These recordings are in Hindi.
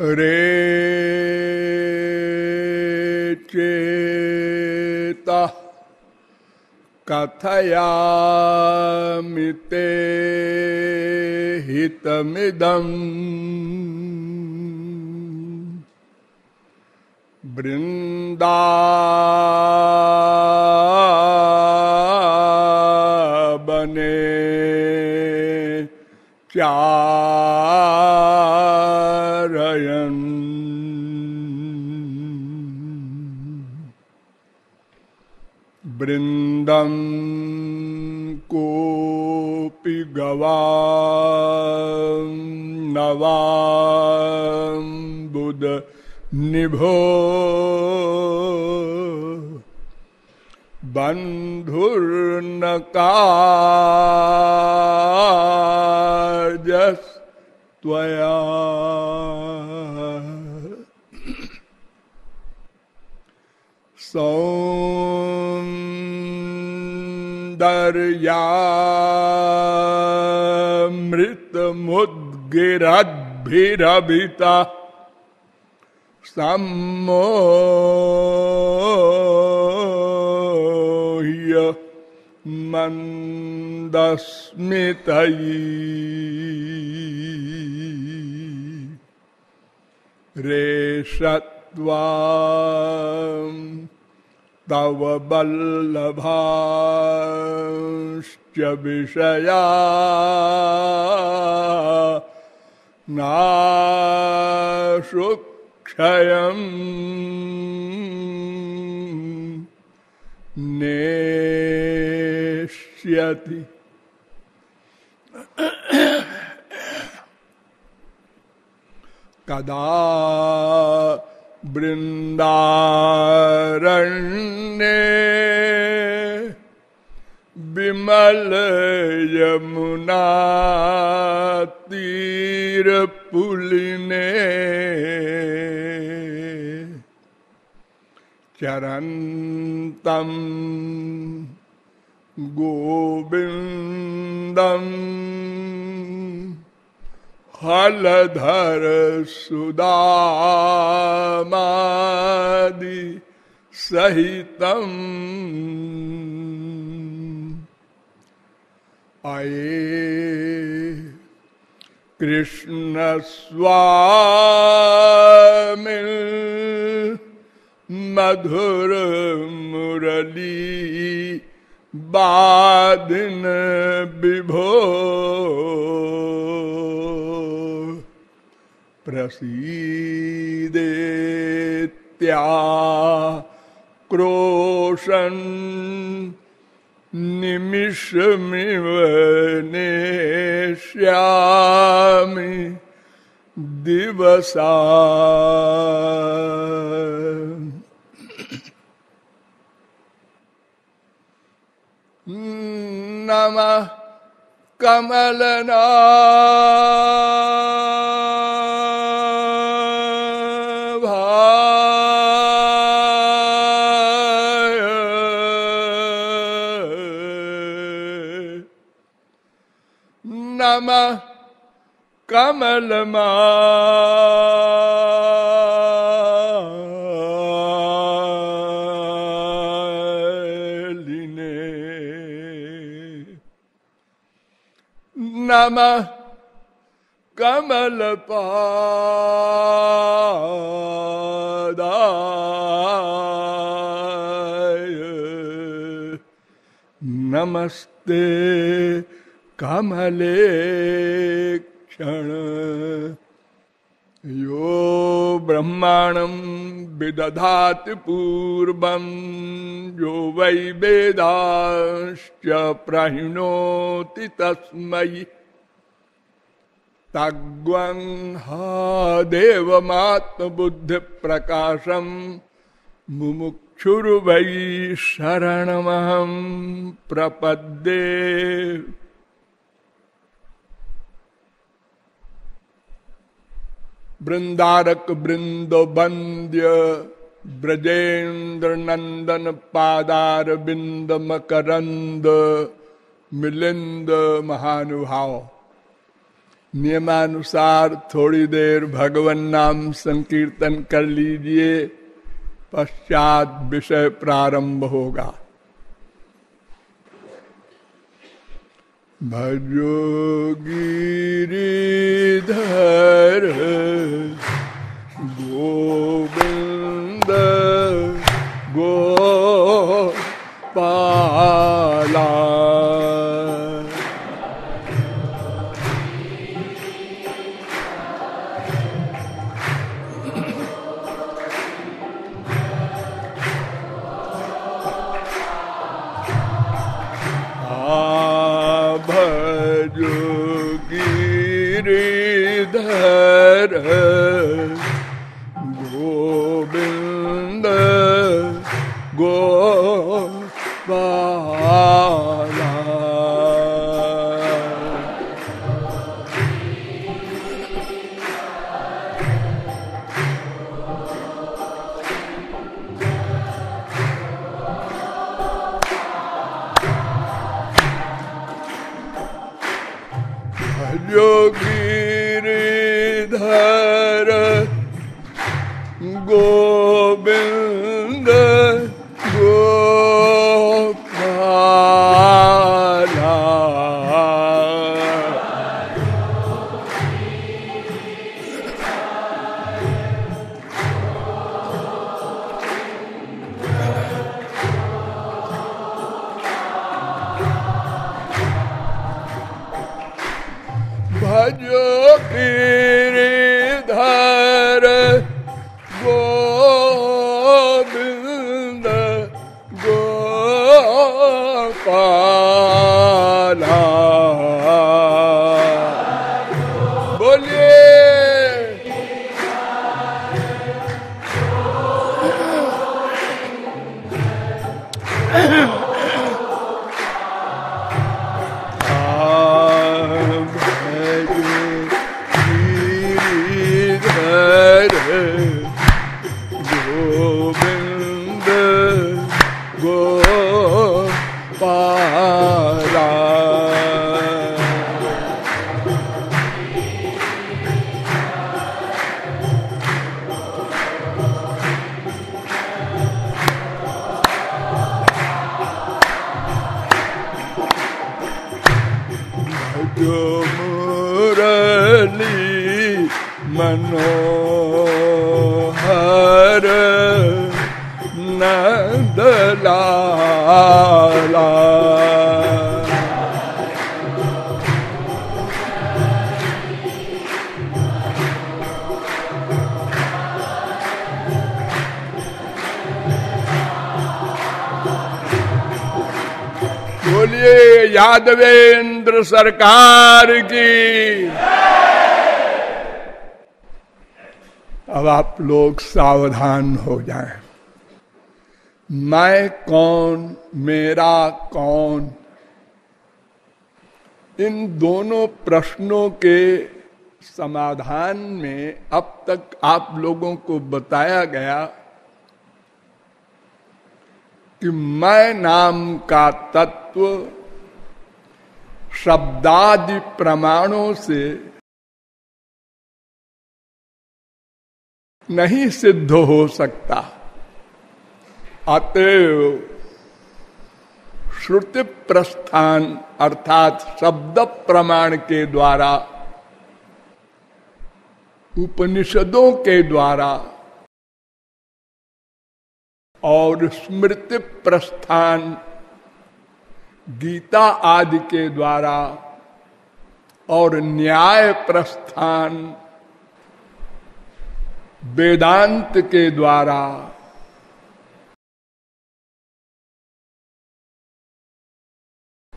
रे चेता कथयामिते हितमिदम्। बने चारयन् कोऽपि गवा बुध निभो। बंधुर्न कार्जस्त्वया सौन्दर्यामृतमुद्गिरद्भिरभिता सम्मोह्य मन्दस्मितयी। रेषत्वा तव बल्लभाश्च विषया नाशुक्षयम् नेष्यति। कदा वृन्दारण्ये विमल यमुना तीरपुलिने चरन्तं गोविन्दम् हलधर सुदामादि सहितम्। आए कृष्ण स्वामी मधुर मुरली बादिन विभो। प्रसीदेत्या क्रोशन् निमिषमिव नेष्यामि दिवसा। नमः कमलना नमः कमलमा नमः कमलपादाय नमस्ते। कमले क्षण। यो ब्रह्माणं विदधाति पूर्वं, यो वै वेदाश्च प्रहिणोति तस्मै। तग्वं हा देवमात्मबुद्धिप्रकाशं, मुमुक्षुर्वै शरणमहं प्रपद्ये। वृंदारक वृंद वंद्य ब्रजेन्द्र नंदन पादार बिंद मकरंद, मिलिंद महानुभाव। नियमानुसार थोड़ी देर भगवान नाम संकीर्तन कर लीजिए, पश्चात विषय प्रारंभ होगा। भजो गिरिधर गो गोपाला सरकार की अब आप लोग सावधान हो जाएँ। मैं कौन, मेरा कौन इन दोनों प्रश्नों के समाधान में अब तक आप लोगों को बताया गया कि मैं नाम का तत्व शब्दादि प्रमाणों से नहीं सिद्ध हो सकता। अतएव श्रुति प्रस्थान अर्थात शब्द प्रमाण के द्वारा, उपनिषदों के द्वारा और स्मृति प्रस्थान गीता आदि के द्वारा और न्याय प्रस्थान वेदांत के द्वारा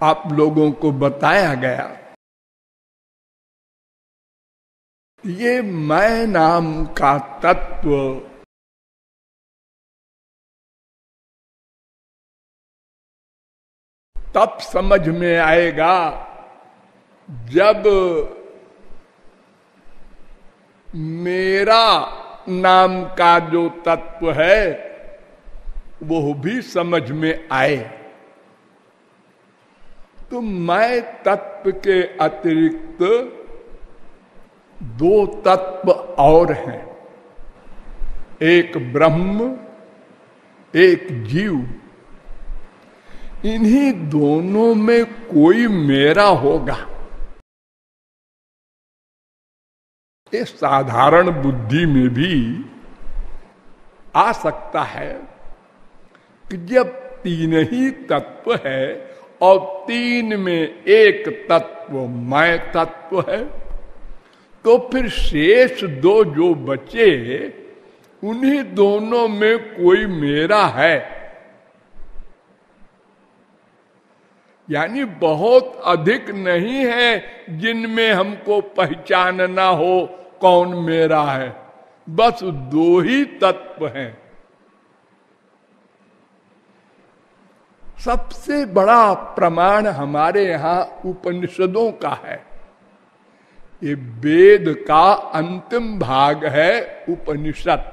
आप लोगों को बताया गया। ये मैं नाम का तत्व तब समझ में आएगा। जब मेरा नाम का जो तत्व है वो भी समझ में आए। तो मैं तत्व के अतिरिक्त दो तत्व और हैं। एक ब्रह्म, एक जीव। इन्हीं दोनों में कोई मेरा होगा। ये साधारण बुद्धि में भी आ सकता है कि जब तीन ही तत्व है और तीन में एक तत्व मैं तत्व है तो फिर शेष दो जो बचे, उन्हीं दोनों में कोई मेरा है। यानी बहुत अधिक नहीं है जिनमें हमको पहचानना हो कौन मेरा है। बस दो ही तत्व हैं। सबसे बड़ा प्रमाण हमारे यहाँ उपनिषदों का है। ये वेद का अंतिम भाग है उपनिषद।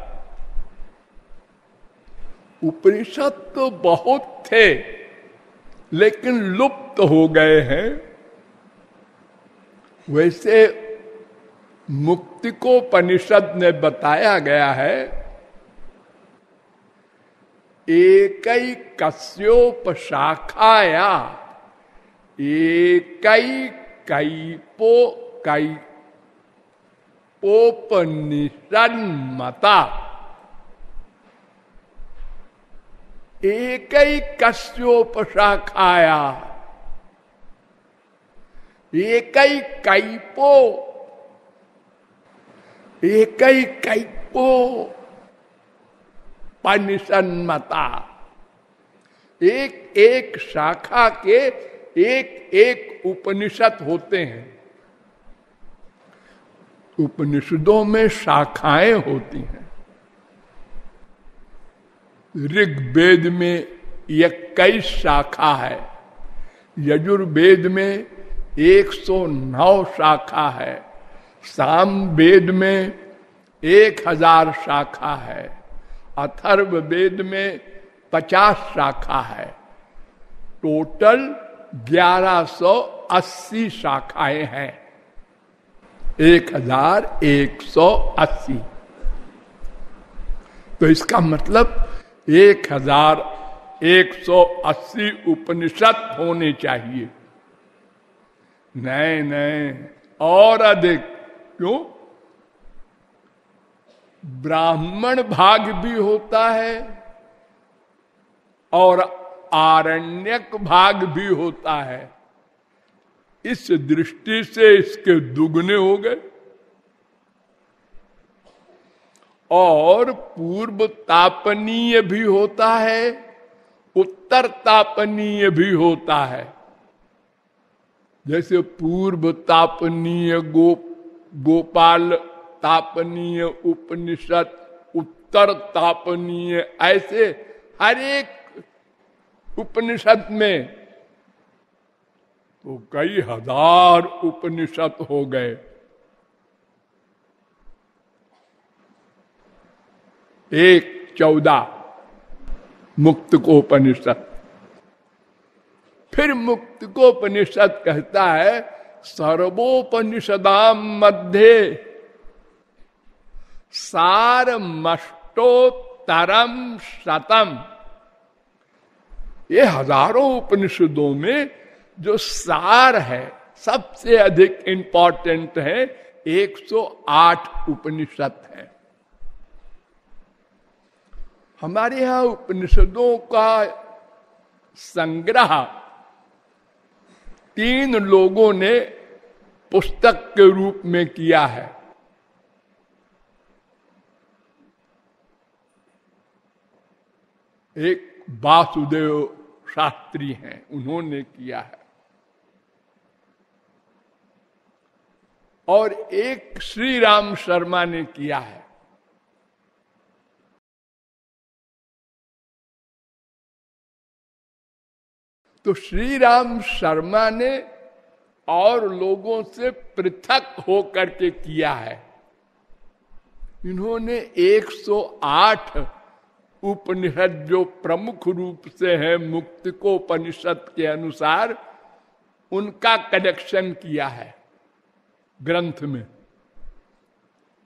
उपनिषद तो बहुत थे लेकिन लुप्त हो गए हैं। वैसे मुक्ति को परिषद ने बताया गया है एक कस्योप शाखाया एक कैपो कई पोपनिषन्मता एक ही कस्योपशाखाया। एक ही कैपो। एक ही कैपो। पनिसन्मता। एक एक शाखा के एक एक उपनिषद होते हैं। उपनिषदों में शाखाएँ होती हैं। ऋग्वेद में इक्कीस शाखा है। यजुर्वेद में 109 शाखा है। साम वेद में एक हज़ार शाखा है। अथर्व वेद में पचास शाखा है। टोटल 1180 शाखाएँ हैं। एक हज़ार एक सौ अस्सी। तो इसका मतलब एक हज़ार एक सौ अस्सी उपनिषद होने चाहिए। नहीं नहीं और अधिक। क्यों? ब्राह्मण भाग भी होता है और आरण्यक भाग भी होता है। इस दृष्टि से इसके दुगने हो गए। और पूर्व तापनीय भी होता है, उत्तर तापनीय भी होता है। जैसे पूर्व तापनीय गो, गोपाल तापनीय उपनिषद, उत्तर तापनीय, ऐसे हर एक उपनिषद में तो कई हज़ार उपनिषद हो गए। एक चौदह मुक्त को उपनिषद फिर मुक्त को उपनिषद कहता है सर्वोपनिषदाम मध्य सार मष्टोत्तरम शतम। ये हज़ारों उपनिषदों में जो सार है, सबसे अधिक इंपॉर्टेंट है 108 उपनिषद है। हमारे यहाँ उपनिषदों का संग्रह तीन लोगों ने पुस्तक के रूप में किया है। एक वासुदेव शास्त्री हैं, उन्होंने किया है। और एक श्री राम शर्मा ने किया है। तो श्री राम शर्मा ने और लोगों से पृथक होकर के किया है। इन्होंने 108 उपनिषद जो प्रमुख रूप से है मुक्त को उपनिषद के अनुसार उनका कनेक्शन किया है ग्रंथ में।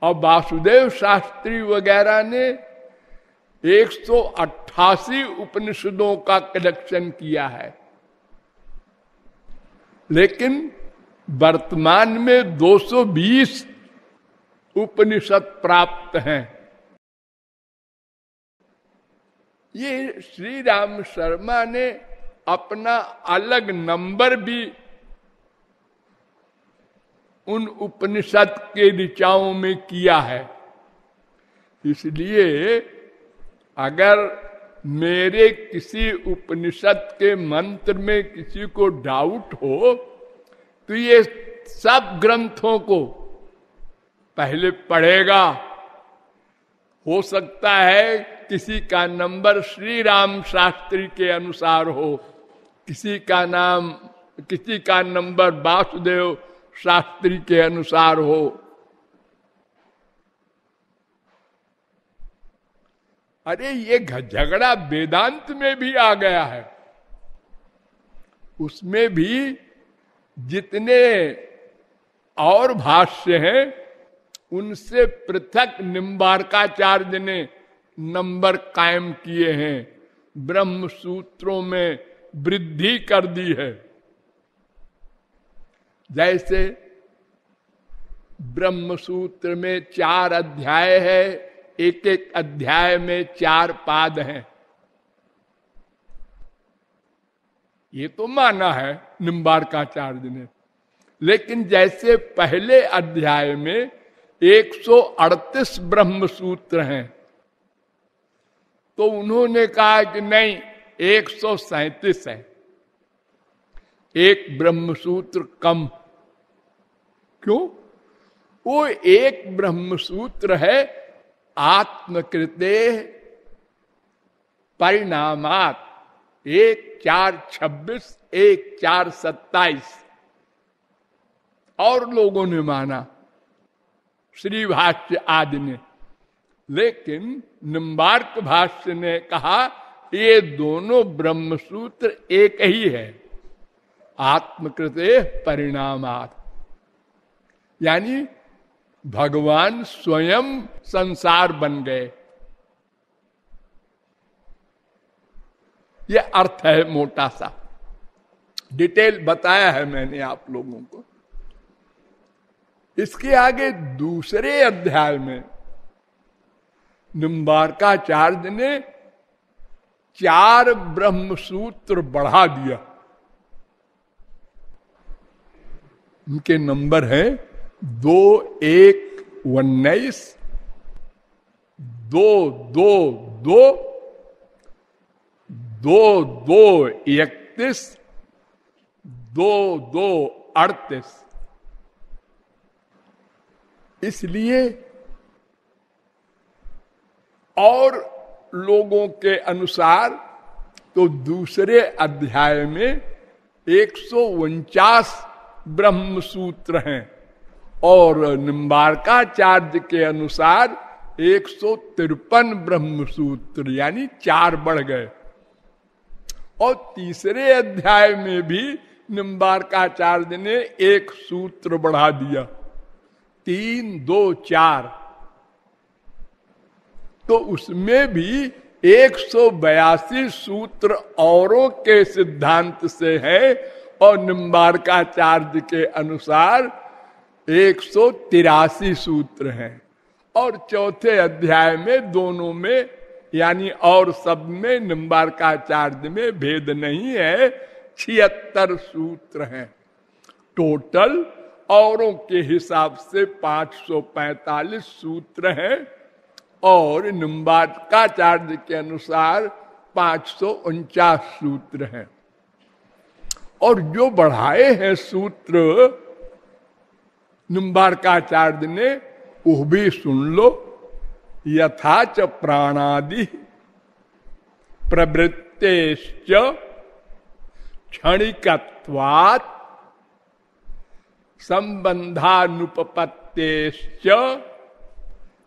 और वासुदेव शास्त्री वगैरह ने 188 उपनिषदों का कलेक्शन किया है। लेकिन वर्तमान में 220 उपनिषद प्राप्त हैं। ये श्री राम शर्मा ने अपना अलग नंबर भी उन उपनिषद के ऋचाओं में किया है। इसलिए अगर मेरे किसी उपनिषद के मंत्र में किसी को डाउट हो तो ये सब ग्रंथों को पहले पढ़ेगा। हो सकता है किसी का नंबर श्री राम शास्त्री के अनुसार हो, किसी का नाम, किसी का नंबर वासुदेव शास्त्री के अनुसार हो। अरे ये झगड़ा वेदांत में भी आ गया है। उसमें भी जितने और भाष्य हैं, उनसे पृथक निम्बारकाचार्य ने नंबर कायम किए हैं। ब्रह्म सूत्रों में वृद्धि कर दी है। जैसे ब्रह्म सूत्र में चार अध्याय है एक एक अध्याय में चार पाद हैं। ये तो माना है निम्बारकाचार्य ने। लेकिन जैसे पहले अध्याय में 138 ब्रह्म सूत्र हैं तो उन्होंने कहा कि नहीं, एक है। एक ब्रह्म सूत्र कम। क्यों? वो एक ब्रह्म सूत्र है आत्मकृते परिणामात एक चार छब्बीस, एक चार सत्ताईस। और लोगों ने माना श्री भाष्य आदि ने। लेकिन निम्बार्क भाष्य ने कहा, ये दोनों ब्रह्म सूत्र एक ही है। आत्मकृत परिणामात। यानी भगवान स्वयं संसार बन गए। ये अर्थ है मोटा सा। डिटेल बताया है मैंने आप लोगों को। इसके आगे दूसरे अध्याय में निम्बारकाचार्य ने चार ब्रह्म सूत्र बढ़ा दिया। उनके नंबर है दो एक उन्नीस, दो दो दो दो दो इकतीस, दो दो अड़तीस। इसलिए और लोगों के अनुसार तो दूसरे अध्याय में एक ब्रह्म सूत्र हैं। और निम्बारकाचार्य के अनुसार एक सौ तिरपन ब्रह्म सूत्र यानी चार बढ़ गए। और तीसरे अध्याय में भी निम्बारकाचार्य ने एक सूत्र बढ़ा दिया। तीन, दो, चार। तो उसमें भी एक सौ बयासी सूत्र औरों के सिद्धांत से है और निम्बारकाचार्य के अनुसार एक सौ तिरासी सूत्र हैं। और चौथे अध्याय में दोनों में, यानी और सब में निम्बारकाचार्य में भेद नहीं है, छिहत्तर सूत्र हैं। टोटल औरों के हिसाब से 545 सूत्र हैं और निम्बाकाचार्य के अनुसार पाँच सूत्र हैं। और जो बढ़ाए हैं सूत्र निम्बारकाचार्य ने वह भी सुन लो यथाच प्राणादि प्रवृत्तेश्च क्षणिकत्वात् संबंधानुपत्तेश्च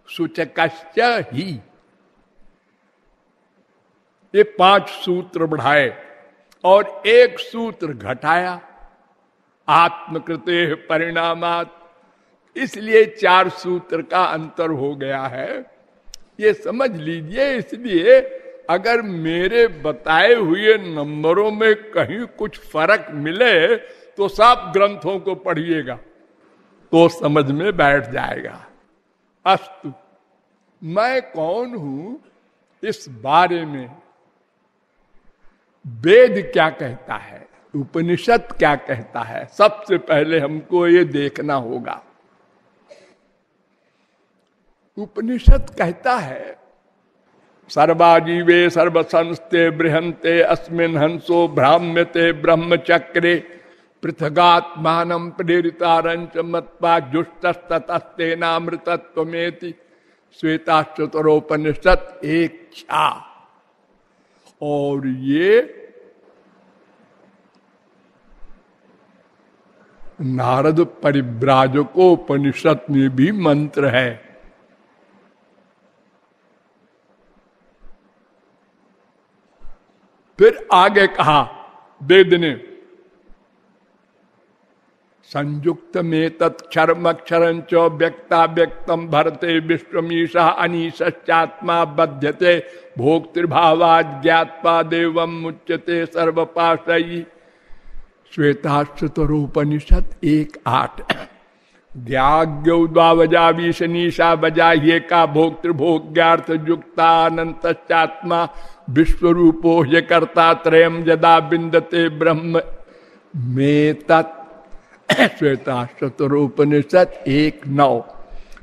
सूचक ही। ये पाँच सूत्र बढ़ाए और एक सूत्र घटाया, आत्मकृत परिणामात इसलिए चार सूत्र का अंतर हो गया है। ये समझ लीजिए, इसलिए अगर मेरे बताए हुए नंबरों में कहीं कुछ फ़र्क मिले तो सब ग्रंथों को पढ़िएगा तो समझ में बैठ जाएगा। अस्तु, मैं कौन हूँ इस बारे में? वेद क्या कहता है? उपनिषद क्या कहता है? सबसे पहले हमको ये देखना होगा। उपनिषद कहता है, सर्वाजीवे सर्वसंस्ते बृहंते अस्मिन हंसो भ्राम्यते ब्रह्मचक्रे पृथगात्मान प्रेरितारंच मत्वा जुष्टस्तस्तेनामृतत्वमेति श्वेताश्चतरोपनिषद एक छा और ये नारद परिव्राजकोपनिषद में भी मंत्र है। फिर आगे कहा वेद ने संयुक्त में तत्क्षरमक्षर व्यक्ता व्यक्तम भरते विश्वमीशा अनीश्चात्मा बध्यते, भोक्तृभावाद ज्ञात्वा देव मुच्यते सर्वपाशयी श्वेताश्रुतरोपनिषद एक आठ। ज्ञाग्यौद्वावजा विशनीशा बजा ये का भोक्तृभोग्यार्थ युक्तानंतचात्मा विश्व रूपो ये कर्ता त्रयम जदा बिंदते ब्रह्म। में तत् श्वेताश्रुतरोपनिषद एक नौ।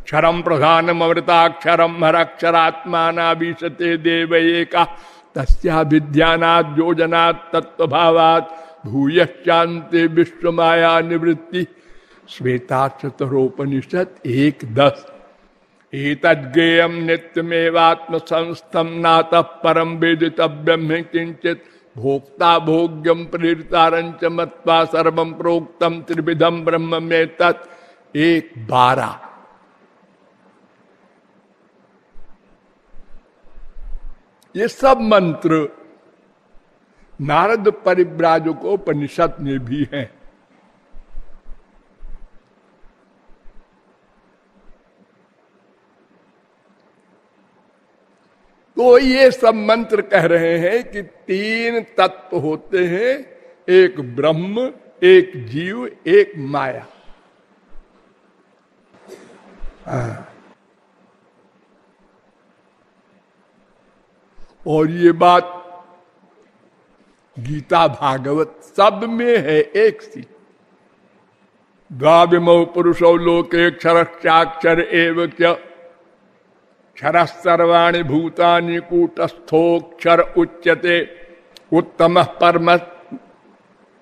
क्षरम प्रधानम अमृताक्षरम हरक्षरात्मा नाभिशते देव एका। तस्या विद्यानाथ योजनात् तत्वभावात् विश्व माया निवृत्ति श्वेता चतरोपनिषद एक दस एतज्ञेयम नित्यमेवात्म संस्थम नात परम वेदितव्यम किंचित भोक्ता भोग्यम प्रेरितारंच मत्वा सर्व प्रोक्तम त्रिविधम ब्रह्म में तत् एक बारह ये सब मंत्र नारद परिव्राजको उपनिषद में भी हैं। तो ये सब मंत्र कह रहे हैं कि तीन तत्व होते हैं, एक ब्रह्म, एक जीव, एक माया। हाँ। और ये बात गीता भागवत सब में है एक सी। द्वामो पुरुषो लोके क्षर चाक्षर एवं एव क्षर सर्वाणी भूतानि कूटस्थोक्षर उच्यते। उत्तम परम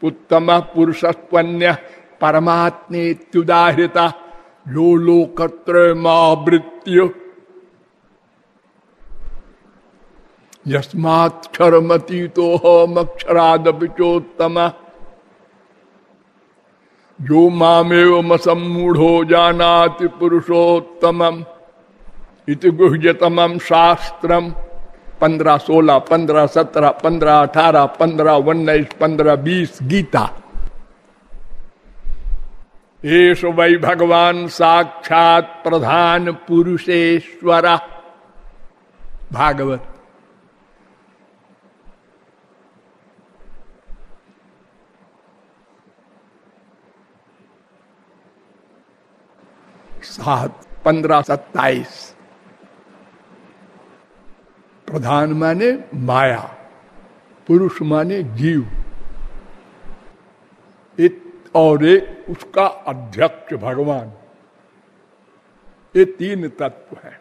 उत्तम पुरुषस्वन्य परमात्मेत्युदाहृता। लो लोकत्र मावृत्य यस्मात्मती तो हम अक्षरादपिचोत्तम जो मामेव मसमूढ़ो जानाति पुरुषोत्तम इति गुह्यतम शास्त्रम पंद्रह सोलह, पंद्रह सत्रह, पंद्रह अठारह, पंद्रह उन्नीस, पंद्रह बीस गीता। येष वै भगवान साक्षात प्रधान पुरुषेश्वर। भागवत। सात, पंद्रह सत्ताईस। प्रधान माने माया, पुरुष माने जीव। इत और एक उसका अध्यक्ष भगवान। ये तीन तत्व है।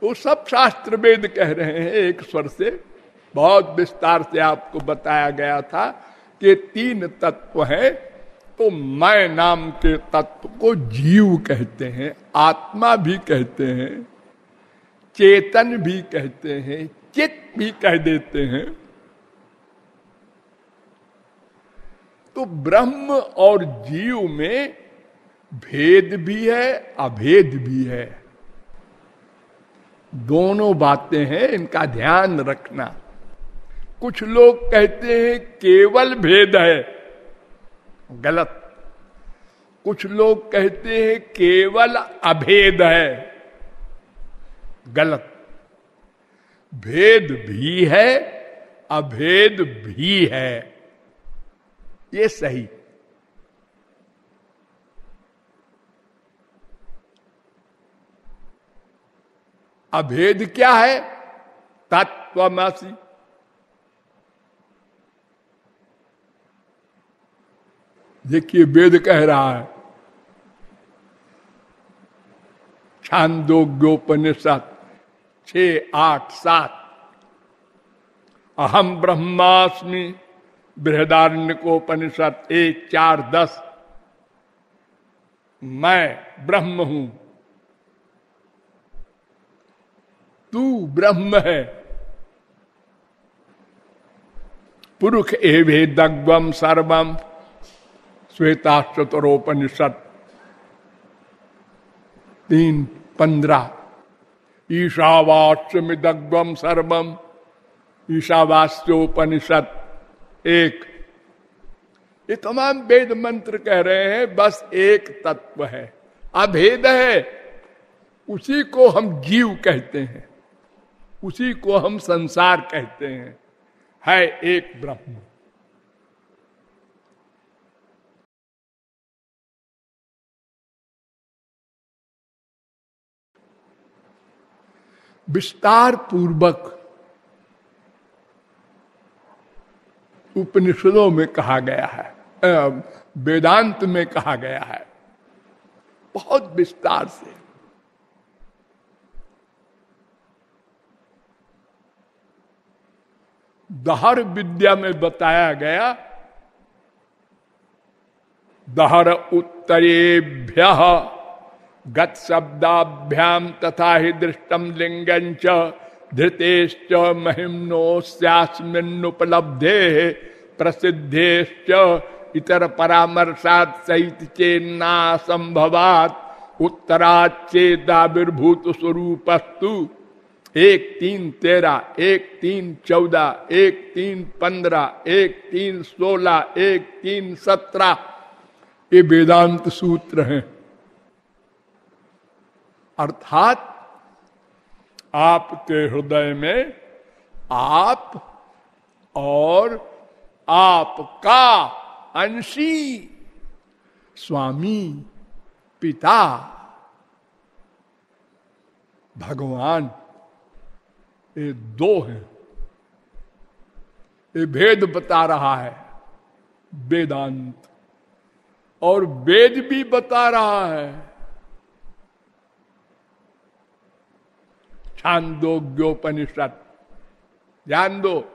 तो सब शास्त्र वेद कह रहे हैं एक स्वर से। बहुत विस्तार से आपको बताया गया था कि तीन तत्व है। तो मैं नाम के तत्व को जीव कहते हैं, आत्मा भी कहते हैं, चेतन भी कहते हैं चित भी कह देते हैं। तो ब्रह्म और जीव में भेद भी है, अभेद भी है। दोनों बातें हैं, इनका ध्यान रखना। कुछ लोग कहते हैं, केवल भेद है। गलत। कुछ लोग कहते हैं केवल अभेद है। गलत। भेद भी है, अभेद भी है। ये सही। अभेद क्या है? तत्वमासी देखिए वेद कह रहा है, छांदोग्योपनिषद, छ, आठ, सात अहम ब्रह्मास्मि बृहदारण्य को उपनिषद एक, चार, दस, मैं ब्रह्म हूँ। तू ब्रह्म है। पुरुष एवे दग्वम सर्वम श्वेता चतुरोपनिषद तीन, पंद्रह। ईशावास्यमिदग्वम सर्वम। ईशावास्योपनिषद एक। ये तमाम वेद मंत्र कह रहे हैं, बस एक तत्व है। अभेद है। उसी को हम जीव कहते हैं। उसी को हम संसार कहते हैं। है एक ब्रह्म। विस्तार पूर्वक उपनिषदों में कहा गया है वेदांत में कहा गया है। बहुत विस्तार से। दहर विद्या में बताया गया, दहर उत्तरेभ्य गत शब्दाभ्याम तथा ही दृष्टम लिंगंच धृतेश्च महिम्नोस्यास्मिन्नुपलब्धे प्रसिद्धेश्च इतर परामर्शात सहित चेन्ना संभवात उत्तराचेदाविर्भूत स्वरूपस्तु एक तीन तेरह एक तीन चौदह एक तीन पंद्रह, एक तीन सोलह, एक तीन सत्रह। ये वेदांत सूत्र हैं। अर्थात आपके हृदय में आप और आपका अंशी स्वामी पिता भगवान, ये दो हैं। ये भेद बता रहा है, वेदांत। और वेद भी बता रहा है छांदोग्योपनिषद ध्यान दो।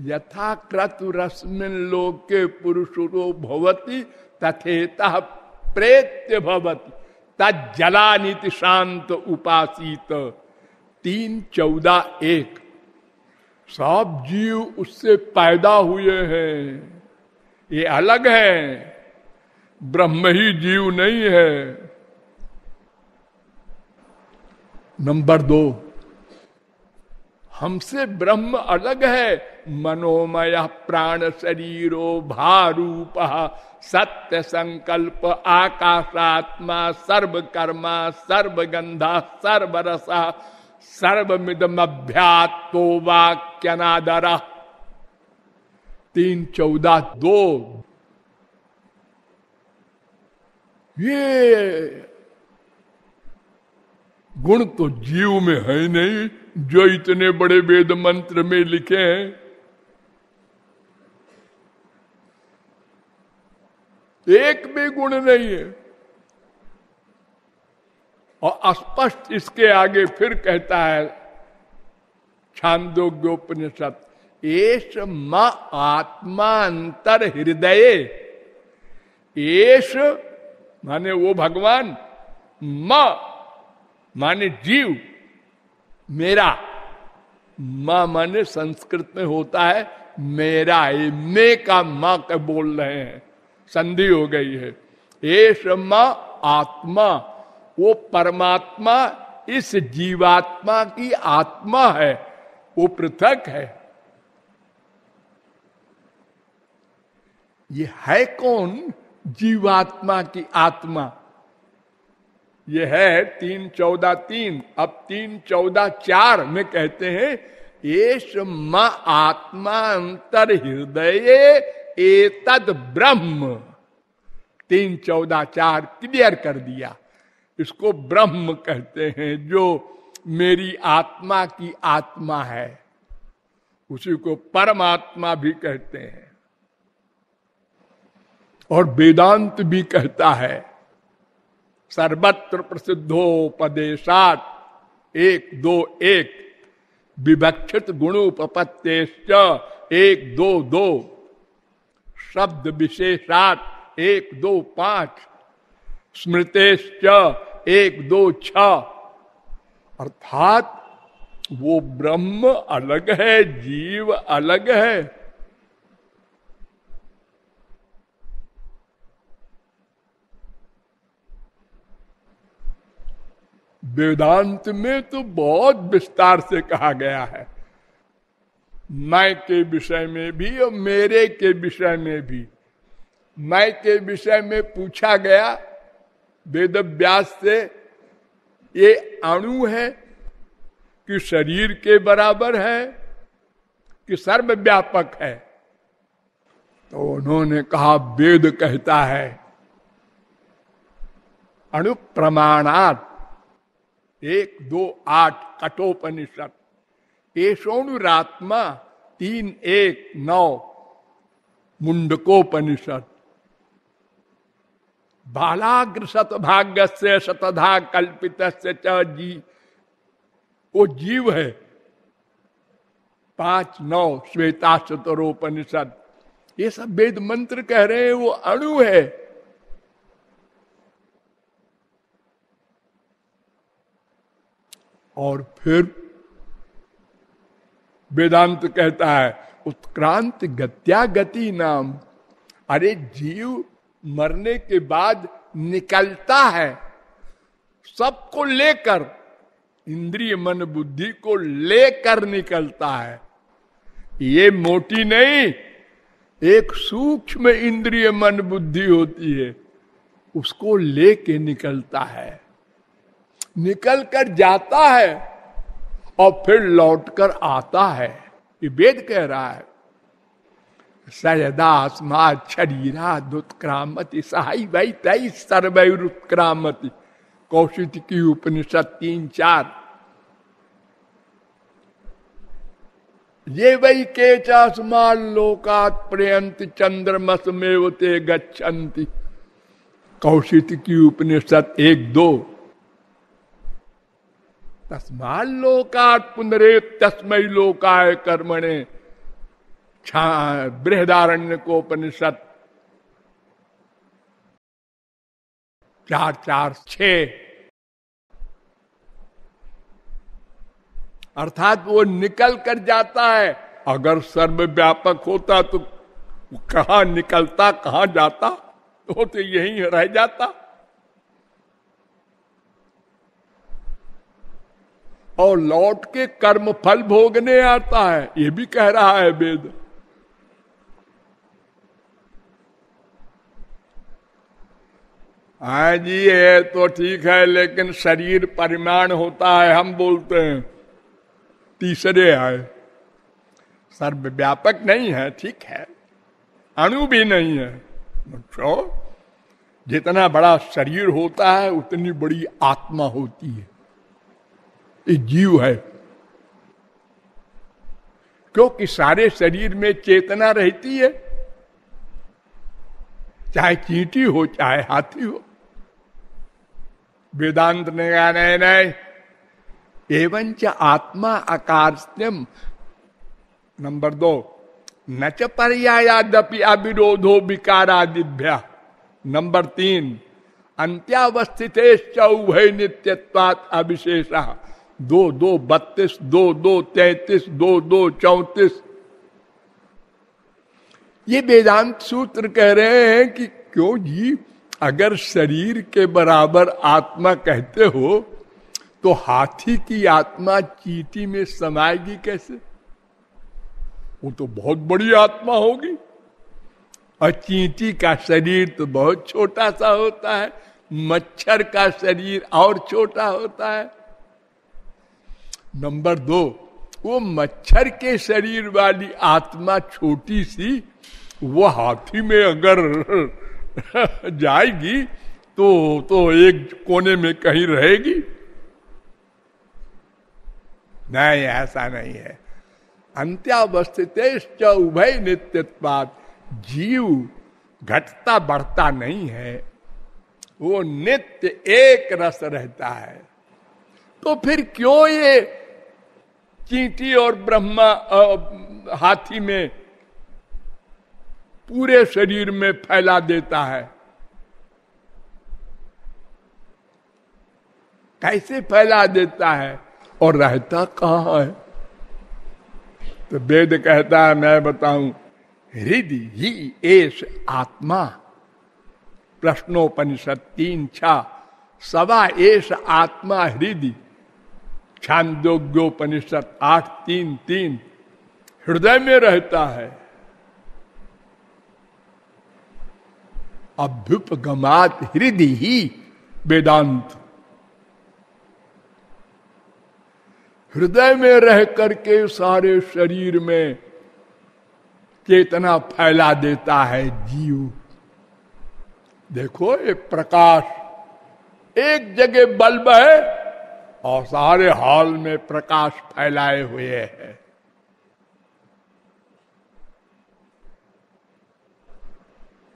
यथा क्रतुरस्मिन लोक के पुरुषो भवती, तथेता प्रेत्य भवती। तलानीति शांत उपासित। तीन, चौदह, एक। सब जीव उससे पैदा हुए हैं। ये अलग है। ब्रह्म ही जीव नहीं है। नंबर दो, हमसे ब्रह्म अलग है, मनोमय प्राण शरीरो भारूप, सत्य संकल्प, आकाशात्मा सर्व कर्मा सर्व गंधा सर्व रसा सर्वमिदम अभ्यात्तो वाक्यनादर। तीन, चौदह, दो। ये गुण तो जीव में है नहीं, जो इतने बड़े वेद मंत्र में लिखे हैं। एक भी गुण नहीं है। और स्पष्ट इसके आगे फिर कहता है, छांदोग्योपनिषद एश म आत्मा अंतर हृदय एश माने वो भगवान, म माने जीव मेरा। माँ माने संस्कृत में होता है, मेरा ये मे का माँ के बोल रहे हैं? संधि हो गई है। ये माँ आत्मा, वो परमात्मा, इस जीवात्मा की आत्मा है, वो पृथक है। ये है कौन? जीवात्मा की आत्मा। ये है तीन चौदह तीन। अब तीन चौदह चार में कहते हैं येष आत्मा अंतर हृदय एतद ब्रह्म। तीन चौदह चार क्लियर कर दिया। इसको ब्रह्म कहते हैं, जो मेरी आत्मा की आत्मा है। उसी को परमात्मा भी कहते हैं। और वेदांत भी कहता है सर्वत्र प्रसिद्धोपदेशात। एक, दो, एक। विवक्षित गुणोपत्ते एक, दो दो। शब्द विशेषात एक, दो पाँच स्मृतेश्च। एक, दो, छ। अर्थात वो ब्रह्म अलग है, जीव अलग है। वेदांत में तो बहुत विस्तार से कहा गया है। मैं के विषय में भी और मेरे के विषय में भी। मैं के विषय में पूछा गया वेद व्यास से, ये अणु है कि शरीर के बराबर है कि सर्वव्यापक है? तो उन्होंने कहा, वेद कहता है, अणु प्रमाणात एक, दो, आठ, कठोपनिषद। एशोणुरात्मा तीन, एक, नौ, मुंडकोपनिषद। बालाग्र शत भाग्य से शतधा कल्पित से जी, वो जीव है। पाँच, नौ श्वेता शतरोपनिषद ये सब वेद मंत्र कह रहे हैं, वो अणु है। और फिर वेदांत कहता है, उत्क्रांत गत्या गति नाम। अरे, जीव मरने के बाद निकलता है। सबको लेकर, इंद्रिय मन बुद्धि को लेकर निकलता है। ये मोटी नहीं, एक सूक्ष्म इंद्रिय मन बुद्धि होती है, उसको लेके निकलता है। निकल कर जाता है और फिर लौट कर आता है। ये वेद कह रहा है सयदास्मा शरीरा दुत्क्रामति, सहाई भाई तई सर्वुत्क्रामति कौशिक की उपनिषद तीन चार, ये वही के चास्मान लोकात प्रयंत चंद्रमस में गच्छन्ति। कौशिक की उपनिषद एक दो तस्माल लोकात पुनरे तस्मय लोकाय कर्मणे। बृहदारण्य को उपनिषद चार चार छ। अर्थात वो निकल कर जाता है। अगर सर्वव्यापक होता तो कहा निकलता कहा जाता? तो, तो यही रह जाता। और लौट के कर्म फल भोगने आता है। ये भी कह रहा है वेद। हाँ जी, ये तो ठीक है, लेकिन शरीर परिमाण होता है, हम बोलते हैं। तीसरे आए। सर्वव्यापक नहीं है, ठीक है। अणु भी नहीं है। तो जितना बड़ा शरीर होता है, उतनी बड़ी आत्मा होती है। ये जीव है। क्योंकि सारे शरीर में चेतना रहती है, चाहे चींटी हो, चाहे हाथी हो। वेदांत ने कहा, नहीं नहीं, एवं च आत्मा आकार्यम नंबर दो, न च पर्यादपि अविरोधो विकारादिभ्या। नंबर तीन अंत्यावस्थित चौभय नित्यत्वात अविशेष। दो दो बत्तीस, दो दो तैतीस, दो दो चौतीस। ये वेदांत सूत्र कह रहे हैं कि क्यों जी? अगर शरीर के बराबर आत्मा कहते हो तो हाथी की आत्मा चीटी में समाएगी कैसे? वो तो बहुत बड़ी आत्मा होगी। और चींटी का शरीर तो बहुत छोटा सा होता है, मच्छर का शरीर और छोटा होता है। नंबर दो, वो मच्छर के शरीर वाली आत्मा छोटी सी, वो हाथी में अगर जाएगी तो तो एक कोने में कहीं रहेगी। नहीं, ऐसा नहीं है। अंत्यावस्थित उभय नित्यत्वाद जीव घटता बढ़ता नहीं है। वो नित्य एक रस रहता है। तो फिर क्यों ये चींटी और ब्रह्मा हाथी में पूरे शरीर में फैला देता है। कैसे फैला देता है? और रहता कहा है? तो वेद कहता है, मैं बताऊँ हृदय ही एस आत्मा, प्रश्नोपनिषद तीन छा, सवा एस आत्मा हृदय छांदोग्योपनिषद, आठ, तीन तीन, हृदय में रहता है। अभ्युपगमात हृदय ही वेदांत। हृदय में रह करके सारे शरीर में चेतना फैला देता है जीव। देखो ये प्रकाश, एक जगह बल्ब है और सारे हॉल में प्रकाश फैलाए हुए हैं।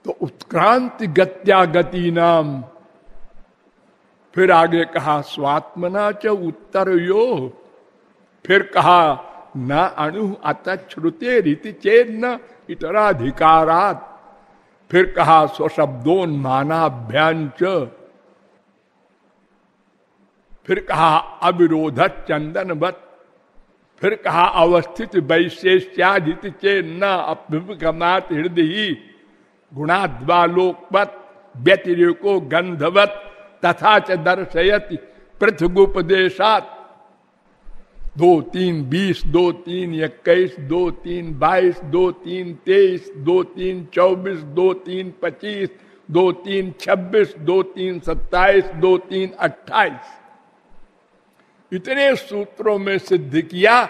तो उत्क्रांति गत्या गति नाम। फिर आगे कहा, स्वात्मना च उत्तर यो फिर कहा, न अणु अत श्रुते रीति चेत न इतराधिकारात। फिर कहा स्वशब्दोन मानाभ्यांच फिर कहा, अविरोध चंदनवत। फिर कहा, अवस्थित वैशेष्यादित चे न अभ्युपगमात हृदय गुणाद्वालोकवत, व्यतिरेको गंधवत तथा च दर्शयति पृथ्वोपदेशात। दो तीन बीस, दो तीन इक्कीस, दो तीन बाईस, दो तीन तेईस, दो तीन चौबीस, दो तीन पच्चीस, दो तीन छब्बीस, दो तीन सत्ताईस, दो तीन अट्ठाईस। इतने सूत्रों में सिद्ध किया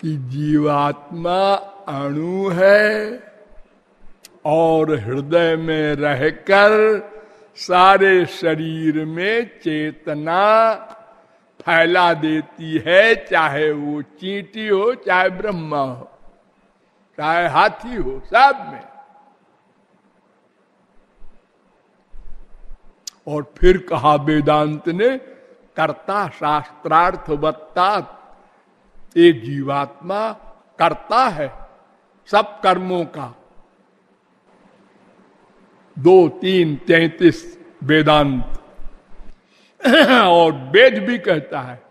कि जीवात्मा अणु है और हृदय में रहकर सारे शरीर में चेतना फैला देती है, चाहे वो चींटी हो, चाहे ब्रह्मा हो, चाहे हाथी हो, सब में। और फिर कहा वेदांत ने कर्ता शास्त्रार्थवत्ता। ये जीवात्मा करता है, सब कर्मों का। दो, तीन, तैतीस वेदांत। और वेद भी कहता है,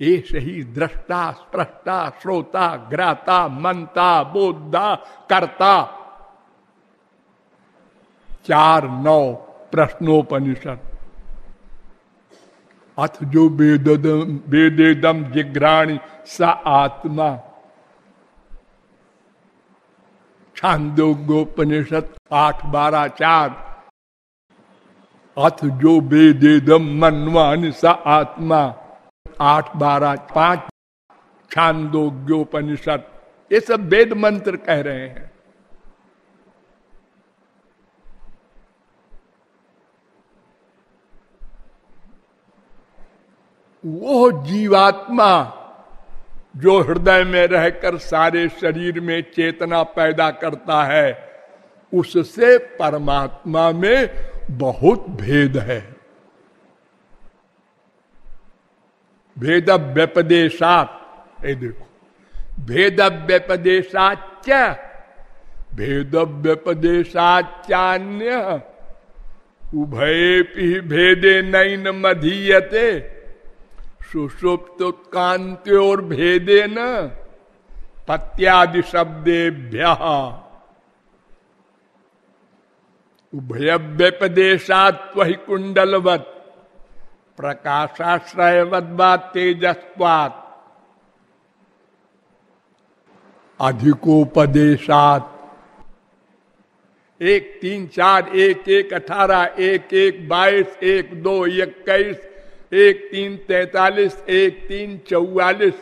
ये सही दृष्टा स्प्रष्टा श्रोता, ग्राता मनता बोधा करता। चार, नौ प्रश्नोपनिषद। अथ जो वेदम वेदेदम जिग्राणी स आत्मा। छांदोग्योपनिषद आठ बारह चार। अथ जो वेदेदम मनवान स आत्मा। आठ बारह पाँच। छांदोग्योपनिषद ये सब वेद मंत्र कह रहे हैं। वो जीवात्मा जो हृदय में रहकर सारे शरीर में चेतना पैदा करता है, उससे परमात्मा में बहुत भेद है। भेद व्यपदेशात ये देखो भेद व्यपदेशाच भेद व्यपदेशाचान्य उभय भेदे नैन मधीयते। सुषुप्त कांत्योर भेदे न पत्यादि शब्देभ्य। उभय व्यपदेशात वही कुंडलवत प्रकाशाश्रयवत तेजस्वात। अधिकोपदेशात। एक तीन चार, एक एक अठारह, एक एक बाईस, एक दो, इक्कीस एक तीन तैतालीस, एक तीन चौवालीस,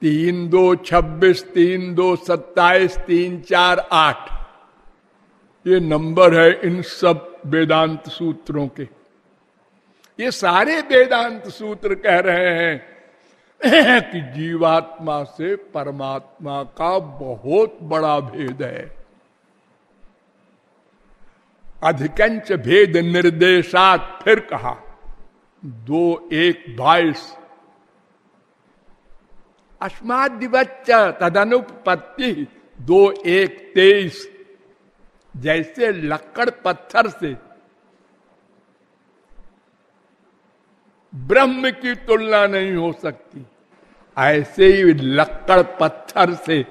तीन दो छब्बीस, तीन दो सत्ताईस, तीन चार आठ। ये नंबर है इन सब वेदांत सूत्रों के। ये सारे वेदांत सूत्र कह रहे हैं कि जीवात्मा से परमात्मा का बहुत बड़ा भेद है। अधिकंच भेद निर्देशात, फिर कहा। दो एक बाईस। अस्मादिवच्च तदनुपत्ति दो एक तेईस। जैसे लक्कड़ पत्थर से। ब्रह्म की तुलना नहीं हो सकती। ऐसे ही लक्कड़ पत्थर से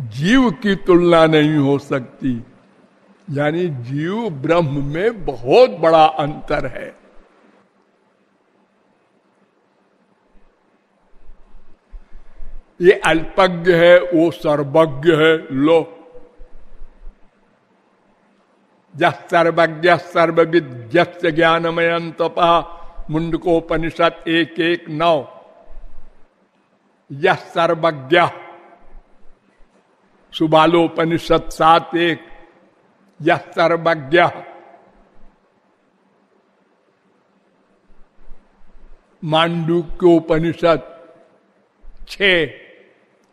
जीव की तुलना नहीं हो सकती। यानी जीव ब्रह्म में बहुत बड़ा अंतर है। ये अल्पज्ञ है, वो सर्वज्ञ है, लो। सर्वज्ञ सर्वविद ज्ञानमय तपा मुंडकोपनिषद एक एक नौ। यह सर्वज्ञ सुबालोपनिषद सात एक। यह सर्वज्ञ मांडुक्योपनिषद छ।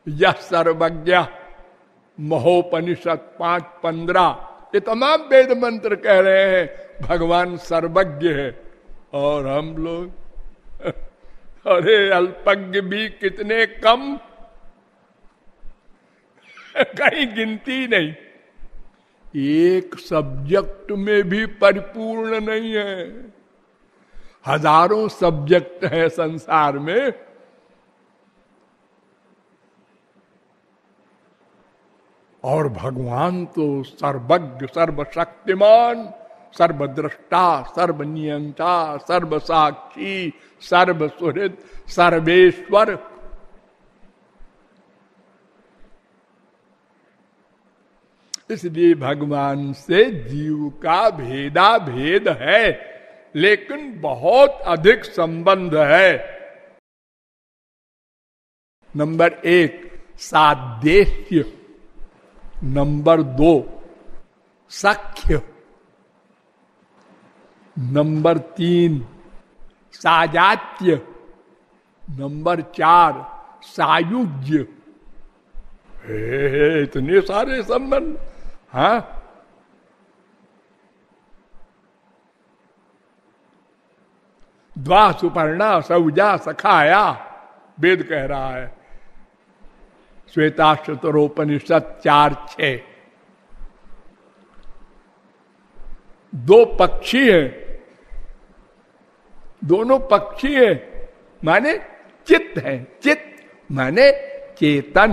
यह सर्वज्ञ महोपनिषद पाँच पंद्रह। ये तमाम वेद मंत्र कह रहे हैं, भगवान सर्वज्ञ है। और हम लोग, अरे अल्पज्ञ भी कितने कम? कहीं गिनती नहीं। एक सब्जेक्ट में भी परिपूर्ण नहीं है। हज़ारों सब्जेक्ट है संसार में। और भगवान तो सर्वज्ञ, सर्वशक्तिमान, सर्वद्रष्टा, सर्वनियंता सर्व साक्षी सर्व सुहृद सर्वेश्वर। इसलिए भगवान से जीव का भेदा भेद है, लेकिन बहुत अधिक संबंध है। नंबर एक सादेश्य नंबर दो, सख्य। नंबर तीन, साजात्य। नंबर चार, सायुज्य। इतने सारे संबंध, हा? द्वा सुपर्णा सौजा सखाया, वेद कह रहा है। श्वेता चतुरोपनिषद चार छ दो पक्षी है। दोनों पक्षी है। माने चित्त है। चित्त माने चेतन।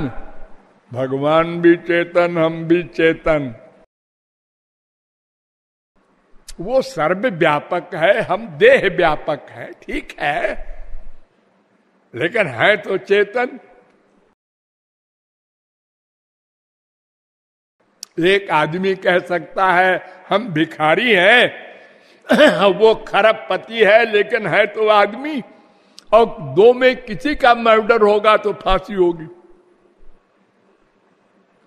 भगवान भी चेतन, हम भी चेतन। वो सर्व व्यापक है, हम देह व्यापक है, ठीक है। लेकिन है तो चेतन एक आदमी कह सकता है, हम भिखारी हैं, वो खरब पति है, लेकिन है तो आदमी। और दो में किसी का मर्डर होगा तो फांसी होगी।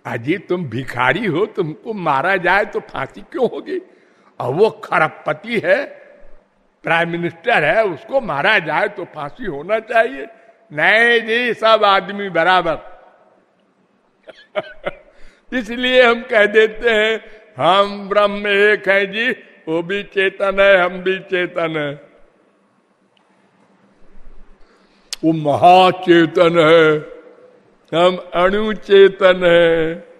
अजी, तुम भिखारी हो, तुमको मारा जाए तो फांसी क्यों होगी? और वो खरबपति है, प्राइम मिनिस्टर है, उसको मारा जाए तो फांसी होना चाहिए। नहीं जी, सब आदमी बराबर। इसलिए हम कह देते हैं, हम ब्रह्म एक है जी, वो भी चेतन है, हम भी चेतन है। वो महाचेतन है, हम अणु चेतन है।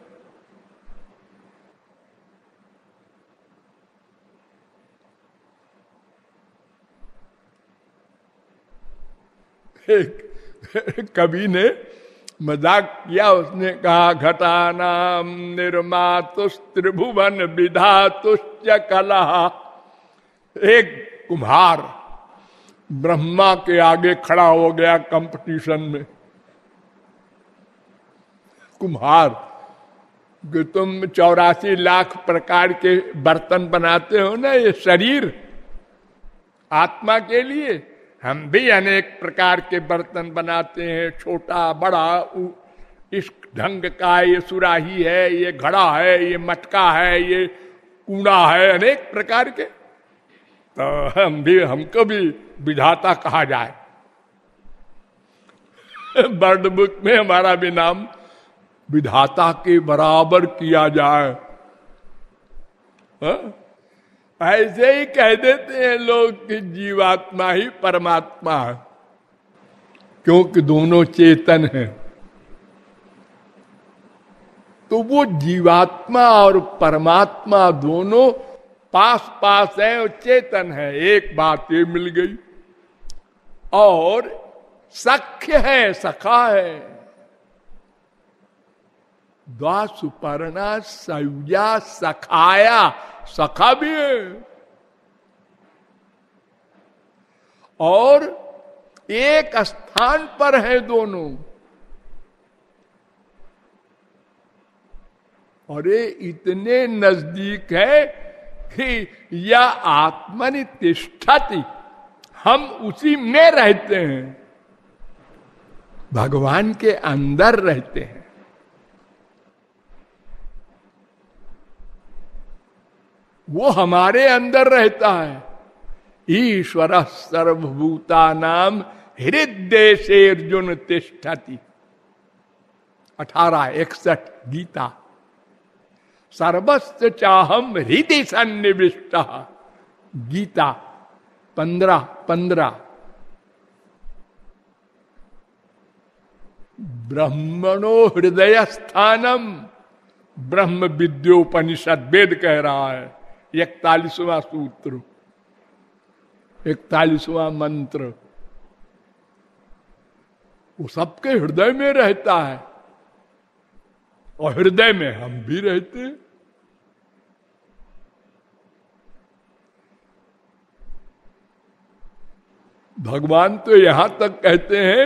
एक, कवि ने मज़ाक किया उसने, कहा, घटा नाम निर्मातुस्त्रिभुवन विधातुश्च कला एक कुम्हार ब्रह्मा के आगे खड़ा हो गया कंपटीशन में। कुम्हार, कि तुम चौरासी लाख प्रकार के बर्तन बनाते हो ना ये शरीर? आत्मा के लिए? हम भी अनेक प्रकार के बर्तन बनाते हैं, छोटा, बड़ा इस ढंग का ये सुराही है, ये घड़ा है, ये मटका है, ये कूड़ा है, अनेक प्रकार के। तो हम भी, हमको भी विधाता कहा जाए। बर्ड बुक में हमारा भी नाम विधाता के बराबर किया जाए। हा? ऐसे ही कह देते हैं लोग कि जीवात्मा ही परमात्मा है, क्योंकि दोनों चेतन हैं। तो वो जीवात्मा और परमात्मा दोनों पास पास है और चेतन है। एक बात ये मिल गई, और सख्य है, सखा है। द्वासुपर्णा सयुजा सखाया सखा भी है। और एक स्थान पर है दोनों। ये इतने नज़दीक है कि यह आत्मनि तिष्ठति हम उसी में रहते हैं। भगवान के अंदर रहते हैं। वो हमारे अंदर रहता है। ईश्वर सर्वभूता नाम हृदय से अर्जुन तिष्ठति। अठारह, इकसठ, गीता। सर्वस्व चाहम हृदय सन्निविष्ट। गीता, पंद्रह पंद्रह। ब्रह्मणो हृदय स्थानम ब्रह्म विद्योपनिषद वेद कह रहा है। इकतालीसवा सूत्र। इकतालीसवा मंत्र। वो सबके हृदय में रहता है। और हृदय में हम भी रहते भगवान तो यहाँ तक कहते हैं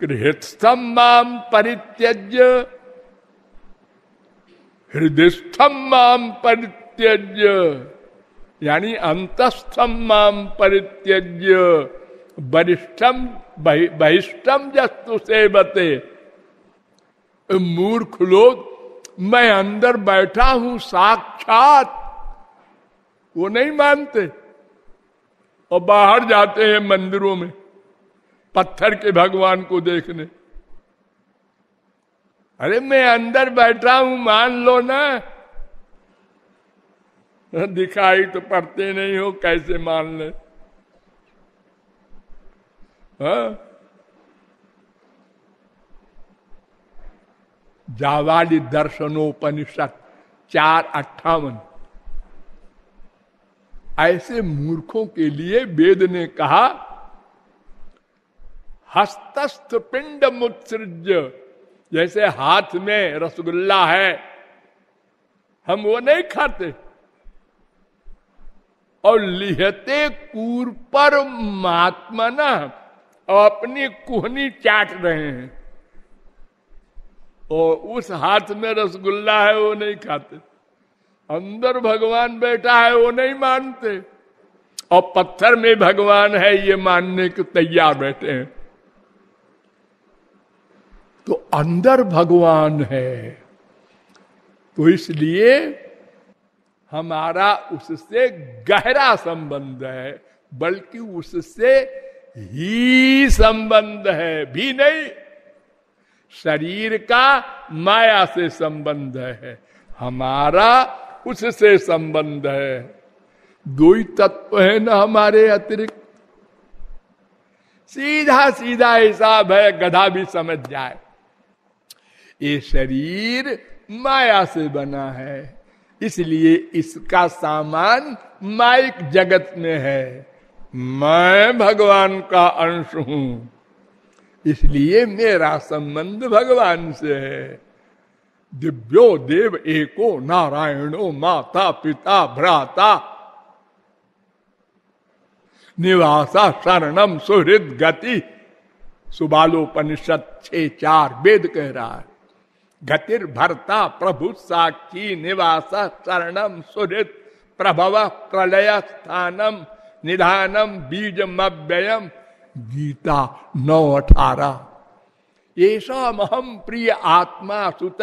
कि माम परित्यज्य हृदयस्थम माम परित्य परित्यज्य। यानी अंतस्थम माम परित्यज्य। वरिष्ठम बहिष्ठम जस्तु से बते मूर्ख लोग, मैं अंदर बैठा हूँ, साक्षात। वो नहीं मानते। और बाहर जाते हैं मंदिरों में, पत्थर के भगवान को देखने। अरे मैं अंदर बैठा हूँ, मान लो ना। दिखाई तो पड़ते नहीं हो, कैसे मान ले? हाँ? जावाली दर्शनोपनिषद चार अट्ठावन। ऐसे मूर्खों के लिए वेद ने कहा, हस्तस्थ पिंड मुत्सृज जैसे हाथ में रसगुल्ला है, हम वो नहीं खाते। और लिहते कूर पर महात्मा ना अपनी कुहनी चाट रहे हैं। और उस हाथ में रसगुल्ला है, वो नहीं खाते। अंदर भगवान बैठा है, वो नहीं मानते। और पत्थर में भगवान है, ये मानने के तैयार बैठे हैं। तो अंदर भगवान है तो इसलिए हमारा उससे गहरा संबंध है, बल्कि उससे ही संबंध है भी नहीं। शरीर का माया से संबंध है, हमारा उससे संबंध है। दो ही तत्व है ना हमारे अतिरिक्त। सीधा सीधा हिसाब है, गधा भी समझ जाए। ये शरीर माया से बना है। इसलिए इसका सामान माइक जगत में है। मैं भगवान का अंश हूँ। इसलिए मेरा संबंध भगवान से है। दिव्यो देव एको नारायणो माता पिता भ्राता। निवासा शरणम सुहृद गति। सुबालोपनिषद छे चार वेद कह रहा है। गतिर भरता प्रभु साक्षी निवास शरणम सुरित प्रभव प्रलय स्थानम निधानम बीज मव्ययम गीता नौ अठारह ये महम प्रिय आत्मा सुत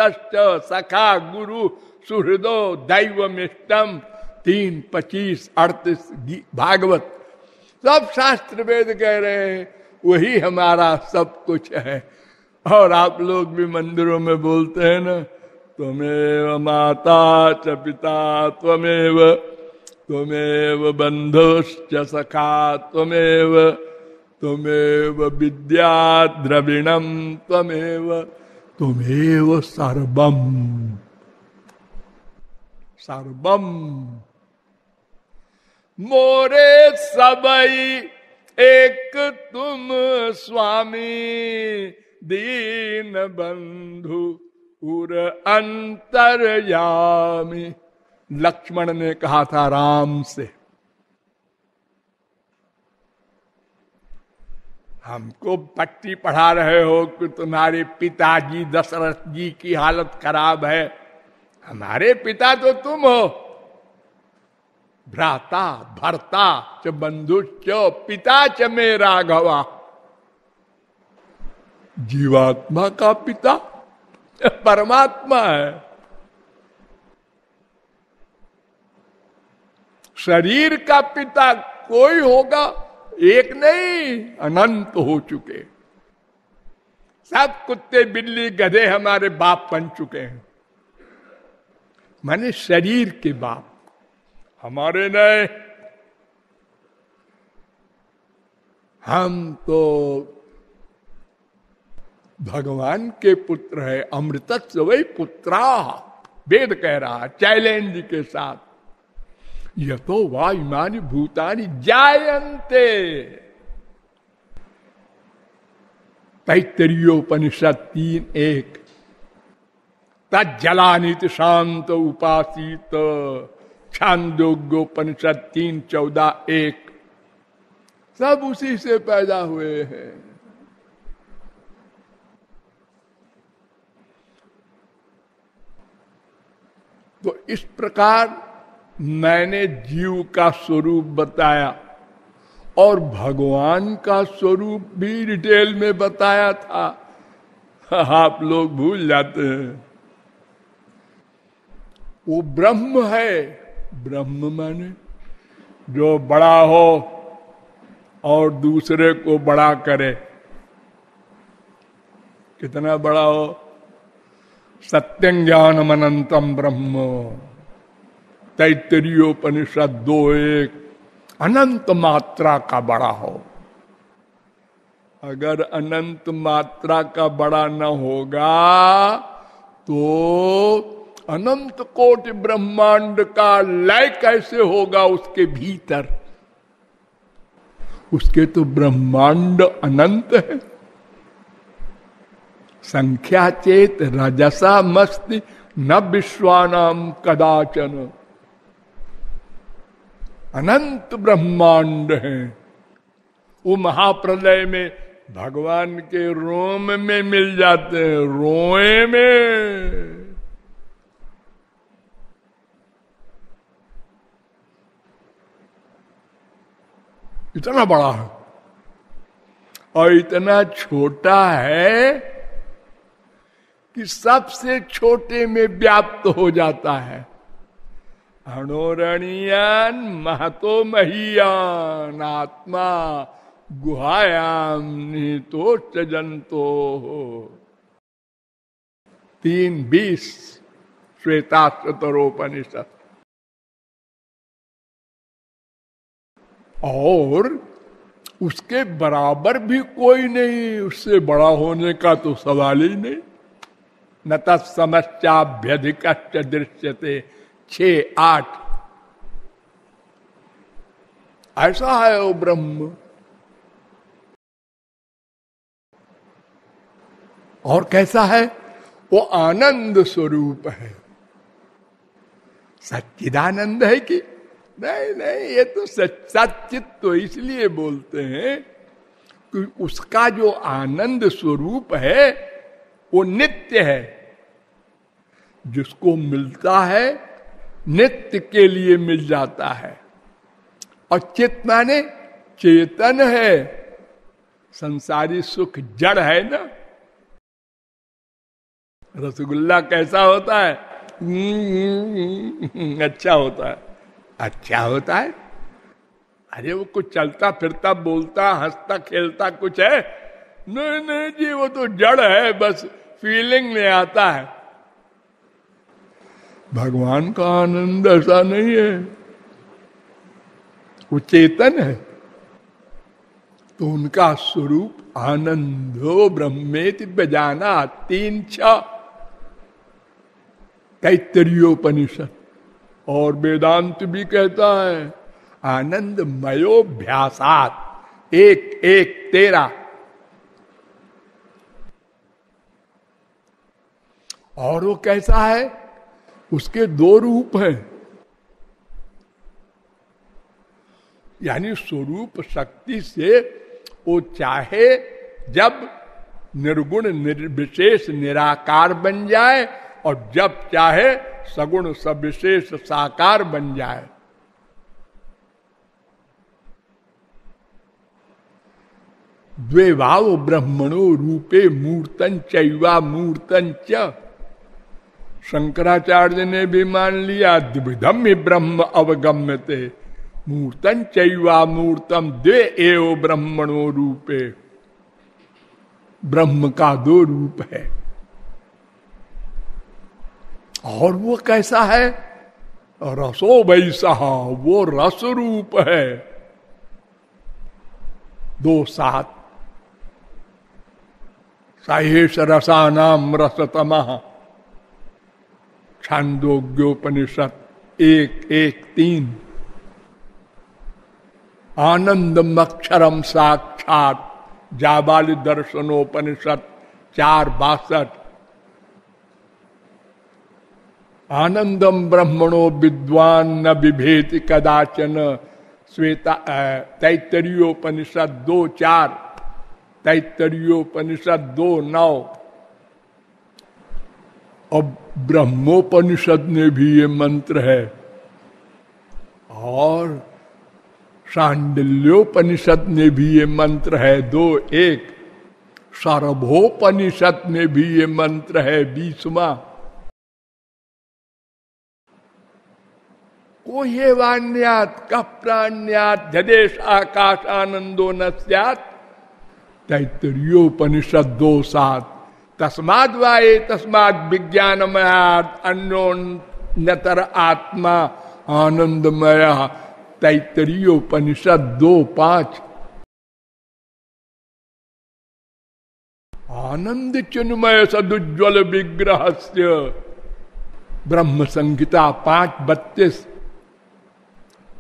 सखा गुरु सुहृदो दैव मिष्टम तीन पच्चीस अड़तीस भागवत। सब शास्त्र वेद कह रहे हैं, वही हमारा सब कुछ है। और आप लोग भी मंदिरों में बोलते हैं ना, त्वमेव माता च पिता, त्वमेव त्वमेव बंधुश्च सखा, त्वमेव त्वमेव विद्या द्रविणम त्वमेव त्वमेव सर्वम सर्वम मोरे सबई एक तुम स्वामी दीन बंधु उर अंतरयामी। लक्ष्मण ने कहा था राम से, हमको पट्टी पढ़ा रहे हो कि तुम्हारे पिताजी दशरथ जी की हालत खराब है। हमारे पिता तो तुम हो। भ्राता, भरता, च बंधु च पिता च मे राघवा जीवात्मा का पिता परमात्मा है। शरीर का पिता कोई होगा, एक नहीं, अनंत हो चुके। सब कुत्ते, बिल्ली, गधे हमारे बाप बन चुके हैं। माने शरीर के बाप, हमारे नए हम तो भगवान के पुत्र है अमृत वही पुत्रा। वेद कह रहा, चैलेंज के साथ। यह तो वायुमानी भूतानी जायंते तैतरीयोपनिषद तीन एक। तलानित शांत उपासित। छांदोग्योपनिषद तीन चौदह एक। सब उसी से पैदा हुए हैं। तो इस प्रकार मैंने जीव का स्वरूप बताया और भगवान का स्वरूप भी डिटेल में बताया था। आप लोग भूल जाते हैं। वो ब्रह्म है। ब्रह्म माने। जो बड़ा हो और दूसरे को बड़ा करे। कितना बड़ा हो? सत्यं ज्ञानम अनंतम ब्रह्म। तैतरीयोपनिषद दो एक अनंत मात्रा का बड़ा हो। अगर अनंत मात्रा का बड़ा न होगा तो अनंत कोटि ब्रह्मांड का लय कैसे होगा उसके भीतर? उसके तो ब्रह्मांड अनंत है। संख्या चेत रजसा मस्ति न विश्वानाम कदाचन। अनंत ब्रह्मांड है। वो महाप्रलय में भगवान के रोम में मिल जाते हैं, रोए में। इतना बड़ा है। और इतना छोटा है कि सबसे छोटे में व्याप्त हो जाता है। अणोरणीयान महतो महीयान आत्मा गुहायाम निहितोष्ट जंतो। तीन बीस श्वेताशतरोपनिषद और उसके बराबर भी कोई नहीं, उससे बड़ा होने का तो सवाल ही नहीं। न तत्समस्याभ्यधिक दृश्यते। छ, आठ। ऐसा है वो ब्रह्म। और कैसा है? वो आनंद स्वरूप है। सच्चिदानंद है कि नहीं नहीं, ये तो सचित तो इसलिए बोलते हैं कि उसका जो आनंद स्वरूप है, वो नित्य है। जिसको मिलता है, नित्य के लिए मिल जाता है। और चित माने चेतन है। संसारी सुख जड़ है ना? रसगुल्ला कैसा होता है? अच्छा होता है। अच्छा होता है? अरे वो कुछ चलता फिरता, बोलता, हंसता, खेलता कुछ है? नहीं नहीं जी, वो तो जड़ है, बस फीलिंग में आता है। भगवान का आनंद ऐसा नहीं है। वो चेतन है। तो उनका स्वरूप आनंदो ब्रह्मेति बजाना तीन छ तैतरीयोपनिषद और वेदांत भी कहता है आनंद मयोभ्यासात एक एक, तेरा। और वो कैसा है? उसके दो रूप हैं। यानी स्वरूप शक्ति से वो चाहे जब निर्गुण निर्विशेष निराकार बन जाए और जब चाहे सगुण सविशेष साकार बन जाए। द्वे भाव ब्रह्मणो रूपे मूर्तन चैवा मूर्तन च शंकराचार्य ने भी मान लिया द्विधम ही ब्रह्म अवगम्य थे मूर्तन चैवा मूर्तम, द्वे एव ब्रह्मणो रूपे। ब्रह्म का दो रूप है। और वो कैसा है? रसो वैसा, वो रस रूप है। दो सात। साहेश रसानाम रसतम। छांदोग्योपनिषद, एक एक, तीन। आनंद अक्षरम साक्षात जाबाली दर्शनोपनिषद, चार, बासठ। आनंदम ब्रह्मणो विद्वान न विभेद कदाचन, श्वेता तैतरीयोपनिषद दो, चार। तैतरीयोपनिषद दो, नौ। और ब्रह्मोपनिषद में भी ये मंत्र है। और सांडल्योपनिषद में भी ये मंत्र है दो एक। सर्वोपनिषद में भी ये मंत्र है बीसवा। को ये वाण्यात, कप्राण्यात, जदेश आकाश आनंदो न तैतरीयोपनिषद दो सात। तस्माद वाये तस्माद विज्ञानमयात अन्योन्यतर आत्मा आनंदमय तैतरीयोपनिषद दो पाँच आनंद चिन्मय सदुज्वल विग्रह से ब्रह्म संहिता पाँच बत्तीस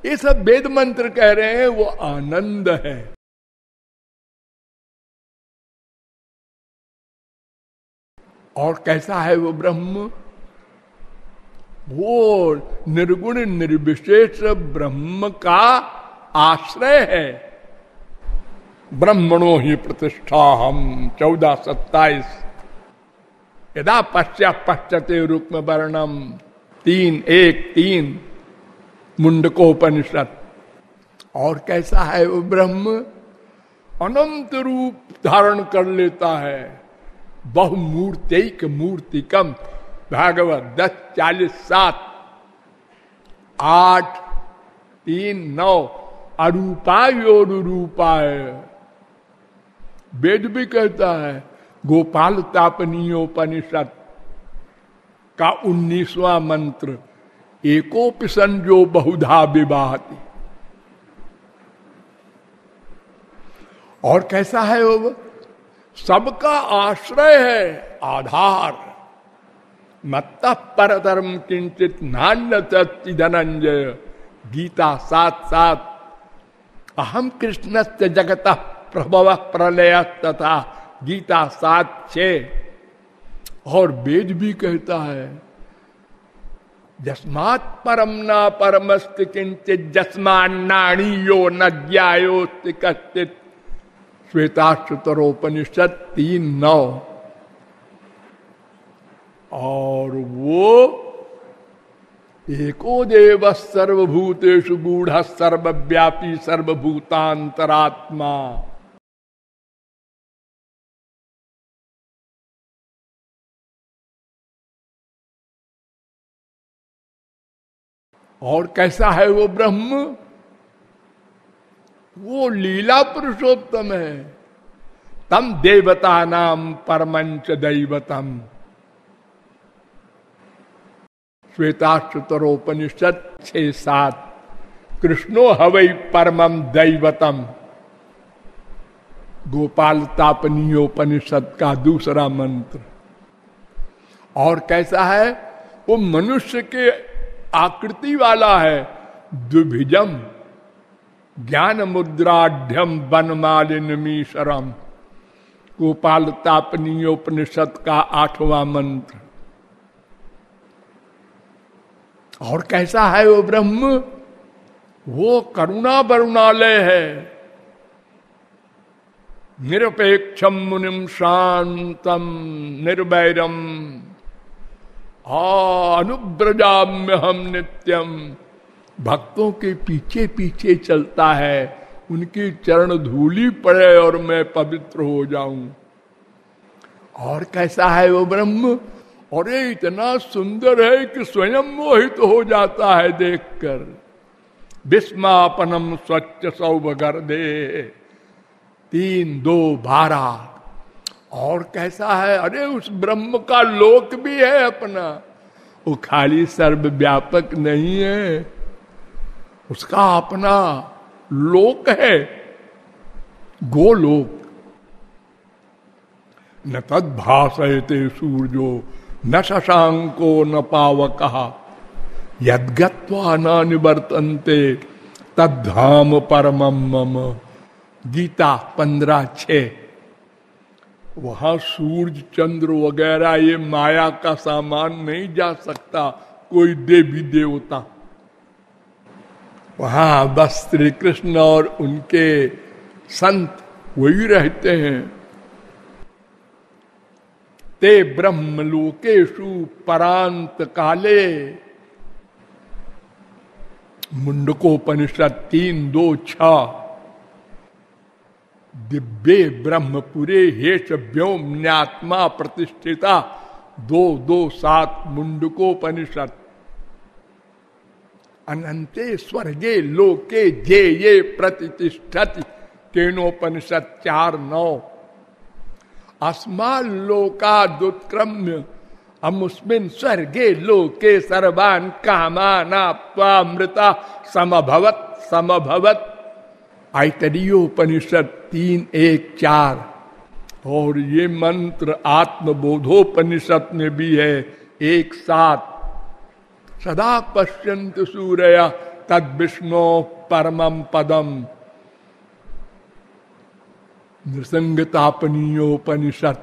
ये सब वेद मंत्र कह रहे हैं, वो आनंद है। और कैसा है वो ब्रह्म? वो निर्गुण निर्विशेष ब्रह्म का आश्रय है। ब्रह्मणो ही प्रतिष्ठा हम चौदह सत्ताईस यदा पश्चात पश्चते रूप में वर्णम तीन एक तीन मुंडकोपनिषद और कैसा है वो ब्रह्म? अनंत रूप धारण कर लेता है। बहुमूर्तिक मूर्तिकम भागवत दस चालीस सात आठ, तीन, नौ अरूपायोरूपाय वेद भी कहता है, गोपाल तापनीयोपनिषद का उन्नीसवा मंत्र एकोपिसन जो बहुधा विवाह और कैसा है वो? सबका आश्रय है, आधार। मत परधर्म किंचित नान्य धनंजय गीता सात सात अहम कृष्ण से जगत प्रभव प्रलय तथा। गीता सात छे, और वेद भी कहता है, जस्मात् परम न परमस्त किंचित जस्मान्नाणी यो न ज्ञायोस्ति कश्चित। श्वेताश्रुतरोपनिषद तीन नौ और वो एको देव सर्वभूतेषु गूढ़ सर्वव्यापी सर्वभूतांतरात्मा और कैसा है वो ब्रह्म? वो लीला पुरुषोत्तम है। तम देवता नाम परमंच दैवतम। श्वेताश्रुतरोपनिषद छे सात, कृष्णो हवई परमम दैवतम। गोपाल तापनीयोपनिषद का दूसरा मंत्र। और कैसा है? वो मनुष्य के आकृति वाला है द्विभिजम ज्ञान मुद्राढ़ बनमालिनमीशरम गोपाल तापनीयोपनिषद का आठवां मंत्र। और कैसा है वो ब्रह्म? वो करुणा वरुणालय है। निरपेक्षम मुनिम शांतम निर्वैरम। अनुब्रजाम्य हम नित्यम। भक्तों के पीछे पीछे चलता है, उनकी चरण धूली पड़े और मैं पवित्र हो जाऊँ। और कैसा है वो ब्रह्म? और ये इतना सुंदर है कि स्वयं मोहित हो जाता है देखकर। विस्मापनम स्वच्छ सौभगर दे तीन दो बारह और कैसा है? अरे, उस ब्रह्म का लोक भी है अपना। वो खाली सर्व व्यापक नहीं है। उसका अपना लोक है। गोलोक न तद भाषयते सूर्यो, न शशांको, न पावक। यदगत्वा न निवर्तनते, तद्धाम परम मम। गीता पंद्रह छ। वहाँ सूर्य, चंद्र वगैरह, ये माया का सामान नहीं जा सकता, कोई देवी देवता। वहाँ बस श्री कृष्ण और उनके संत वही रहते हैं। ते ब्रह्म लोकेशु परांत काले। मुंडकोपनिषद तीन दो छ। दिव्य ब्रह्मपुरे हेश व्योम्यात्मा प्रतिष्ठिता। दो दो सात मुंडकोपनिषद। अनंते स्वर्गे लोके जे ये प्रतिष्ठति। केनोपनिषद चार नौ। अस्मा लोका दुत्क्रम्य अमुस्मिन स्वर्गे लोके सर्वान कामानाप्वामृता समभवत समभवत। आइतरीयोपनिषद तीन एक चार। और ये मंत्र आत्मबोधोपनिषद में भी है, एक सात। सदा पश्यंत सूर्य, तद विष्णु परमम पदम। नृसंगतापनीयोपनिषद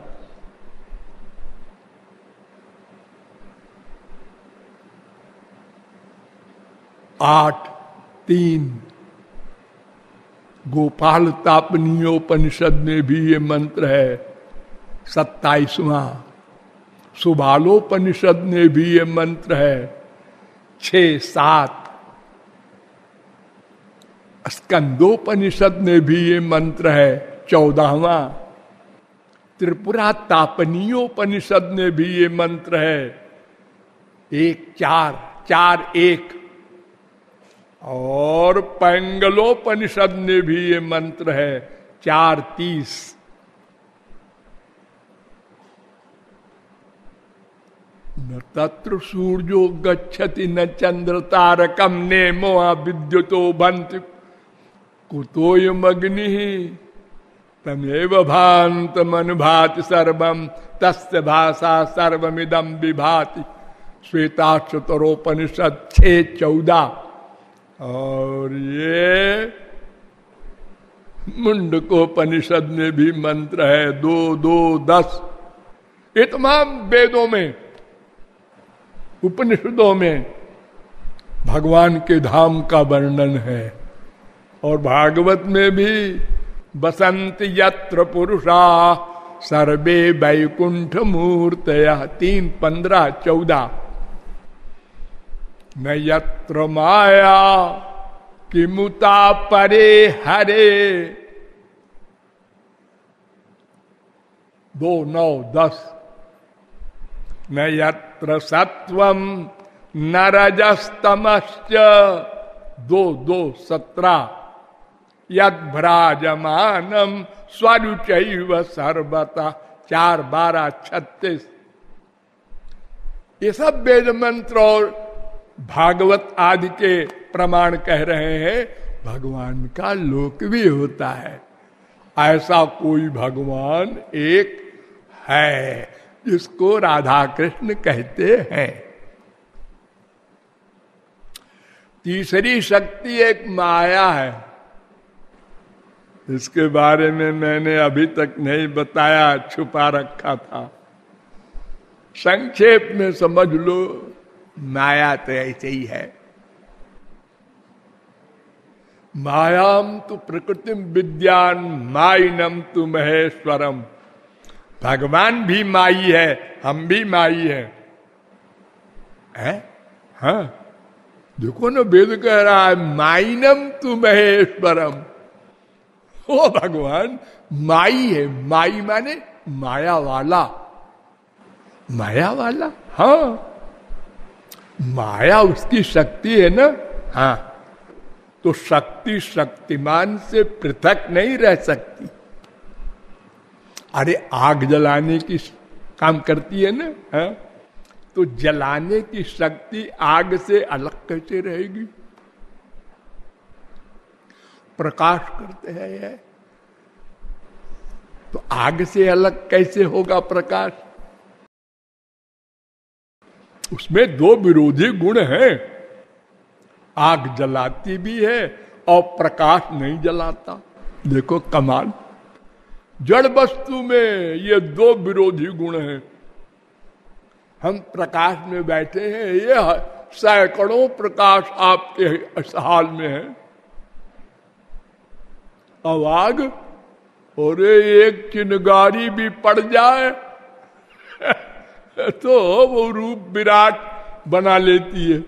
आठ, तीन। गोपाल तापनीयोपनिषद में भी ये मंत्र है। सत्ताईसवा। सुबालोपनिषद में भी ये मंत्र है। छ, सात। स्कंदोपनिषद में भी ये मंत्र है, चौदाहवा। त्रिपुरा तापनीयोपनिषद में भी ये मंत्र है, एक, चार चार, एक। और पैंगलोपनिषद में भी ये मंत्र है, चार, तीस। न तत्र सूर्यो गच्छति न चंद्र तारकम ने मोहा विद्युतो बंत कुतोयमग्नि तमेव भांत मन भाति सर्वम तस् भाषा सर्वमिदम विभाति श्वेताक्षतरोपनिषद छे चौदह और ये मुंडकोपनिषद में भी मंत्र है दो दो दस। ये तमाम वेदों में उपनिषदों में भगवान के धाम का वर्णन है। और भागवत में भी, बसंत यत्र पुरुषा, सर्वे वैकुंठ मूर्त तीन, पंद्रह, चौदह। न यत्र माया, किमुता परे हरे। दो, नौ, दस। न यत्र सत्वम न रजस्तमश्च दो दो सत्रह यद भ्राजमानम स्वरुच सर्वता चार बारह छत्तीस। ये सब वेद मंत्र और भागवत आदि के प्रमाण कह रहे हैं, भगवान का लोक भी होता है। ऐसा कोई भगवान एक है। जिसको राधा कृष्ण कहते हैं। तीसरी शक्ति एक माया है। इसके बारे में मैंने अभी तक नहीं बताया, छुपा रखा था। संक्षेप में समझ लो, माया तो ऐसे ही है। मायाम तो प्रकृति विद्यान माइनम तु महेश्वरम। भगवान भी माई है हम भी माई है, है? हाँ। देखो ना वेद कह रहा है माइनम तु महेश्वरम। ओ भगवान माई है माई माने माया वाला माया वाला हाँ। माया उसकी शक्ति है ना? हाँ। तो शक्ति शक्तिमान से पृथक नहीं रह सकती। अरे आग जलाने की काम करती है ना हाँ? तो जलाने की शक्ति आग से अलग कैसे रहेगी? प्रकाश करते हैं यह तो आग से अलग कैसे होगा प्रकाश? उसमें दो विरोधी गुण हैं। आग जलाती भी है और प्रकाश नहीं जलाता। देखो कमाल। जड़ वस्तु में ये दो विरोधी गुण हैं। हम प्रकाश में बैठे हैं, ये सैकड़ों प्रकाश आपके हाल में है। आवाग और एक चिनगारी भी पड़ जाए तो वो रूप विराट बना लेती है।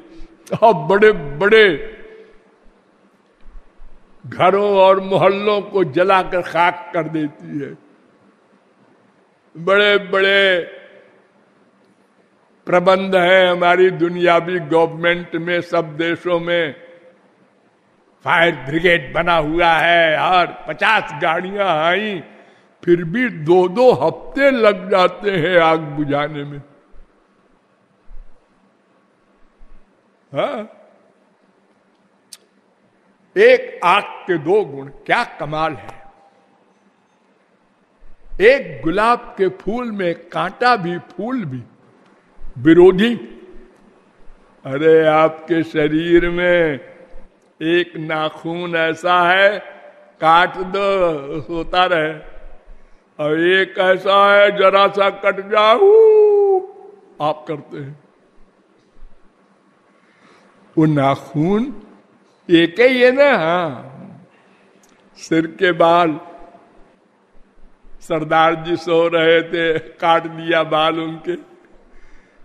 और बड़े बड़े घरों और मोहल्लों को जलाकर खाक कर देती है। बड़े बड़े प्रबंध हैं हमारी दुनियावी गवर्नमेंट में, सब देशों में। फायर ब्रिगेड बना हुआ है और पचास गाड़ियाँ आई, फिर भी दो दो हफ़्ते लग जाते हैं आग बुझाने में। हा? एक आग के दो गुण, क्या कमाल है। एक गुलाब के फूल में कांटा भी, फूल भी। विरोधी। अरे, आपके शरीर में एक नाखून ऐसा है, काट दो, होता रहे। और एक ऐसा है, जरा सा कट जाऊ, आप करते हैं। वो नाखून एक ही है ना? हाँ। सिर के बाल। सरदार जी सो रहे थे, काट दिया बाल उनके।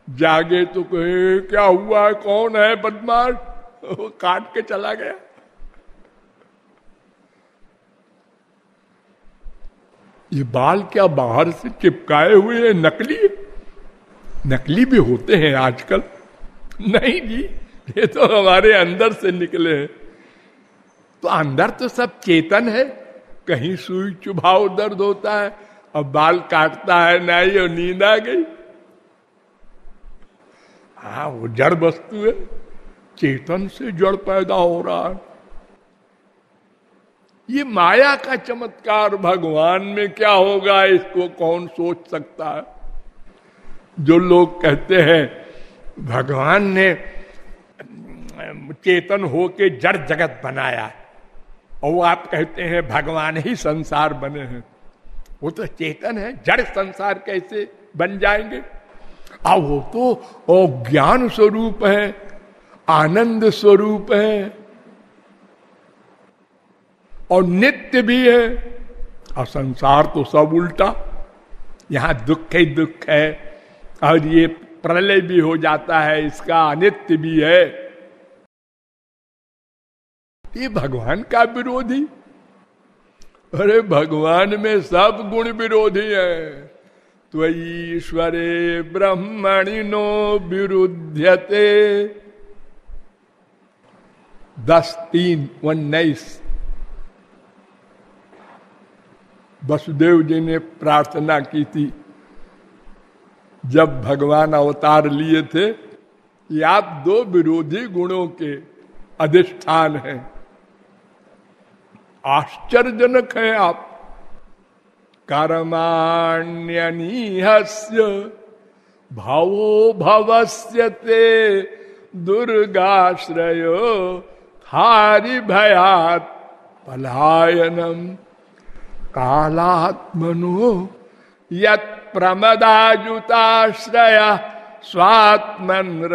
जागे तो कहे, क्या हुआ? है कौन है बदमाश? काट के चला गया। ये बाल क्या बाहर से चिपकाए हुए हैं? नकली नकली भी होते हैं आजकल। नहीं जी। ये तो हमारे अंदर से निकले हैं। तो अंदर तो सब चेतन है। कहीं सुई चुभाव दर्द होता है और बाल काटता है, नहीं, और नींद आ गई। हाँ वो जड़ वस्तु है। चेतन से जड़ पैदा हो रहा है। ये माया का चमत्कार भगवान में क्या होगा, इसको कौन सोच सकता है? जो लोग कहते हैं, भगवान ने चेतन होके जड़ जगत बनाया। और वो आप कहते हैं, भगवान ही संसार बने हैं। वो तो चेतन है, जड़ संसार कैसे बन जाएँगे? आ, वो तो ज्ञान स्वरूप है, आनंद स्वरूप है, और नित्य भी है। और संसार तो सब उल्टा, यहाँ दुख ही दुख है। और ये प्रलय भी हो जाता है, इसका अनित्य भी है। ये भगवान का विरोधी। अरे भगवान में सब गुण विरोधी है। तो ईश्वरे ब्रह्मणिनो विरुद्धते दस तीन उन्नीस। वसुदेव जी ने प्रार्थना की थी। जब भगवान अवतार लिए थे आप दो विरोधी गुणों के अधिष्ठान हैं। आश्चर्यजनक है आप। कर्माण्यनीहस्य भावो भवस्य ते दुर्गाश्रयो हारि भयात पलायनम। कालात्मनो प्रमदाजुताश्रय स्वात्मन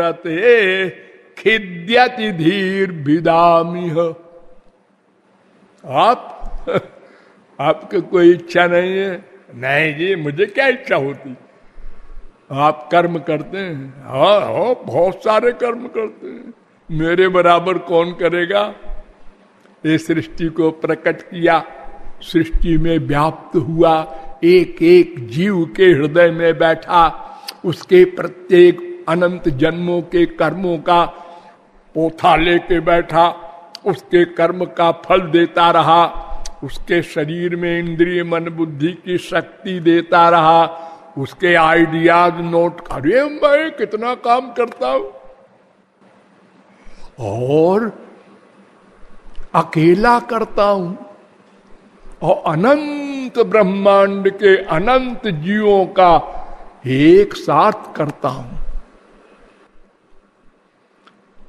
खिद्यति धीर विदामिह आप, आपको कोई इच्छा नहीं है? नहीं जी, मुझे क्या इच्छा होती? आप कर्म करते हैं? हाँ हाँ बहुत सारे कर्म करते हैं। मेरे बराबर कौन करेगा? ये सृष्टि को प्रकट किया, सृष्टि में व्याप्त हुआ एक एक जीव के हृदय में बैठा, उसके प्रत्येक अनंत जन्मों के कर्मों का पोथा लेके बैठा, उसके कर्म का फल देता रहा, उसके शरीर में इंद्रिय मन बुद्धि की शक्ति देता रहा, उसके आइडियाज़ नोट अरे मैं कितना काम करता हूँ। और अकेला करता हूँ, और अनंत ब्रह्मांड के अनंत जीवों का एक साथ करता हूँ।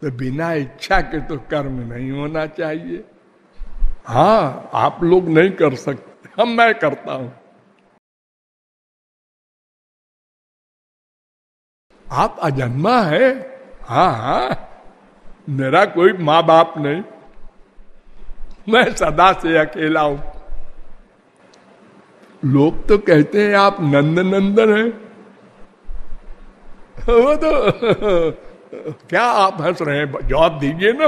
तो बिना इच्छा के तो कर्म नहीं होना चाहिए। हाँ आप लोग नहीं कर सकते, हम मैं करता हूँ। आप अजन्मा है? हाँ हाँ। मेरा कोई माँ बाप नहीं। मैं सदा से अकेला हूँ। लोग तो कहते हैं आप नंद नंदन हैं। वो तो क्या आप हंस रहे हैं? जवाब दीजिए ना।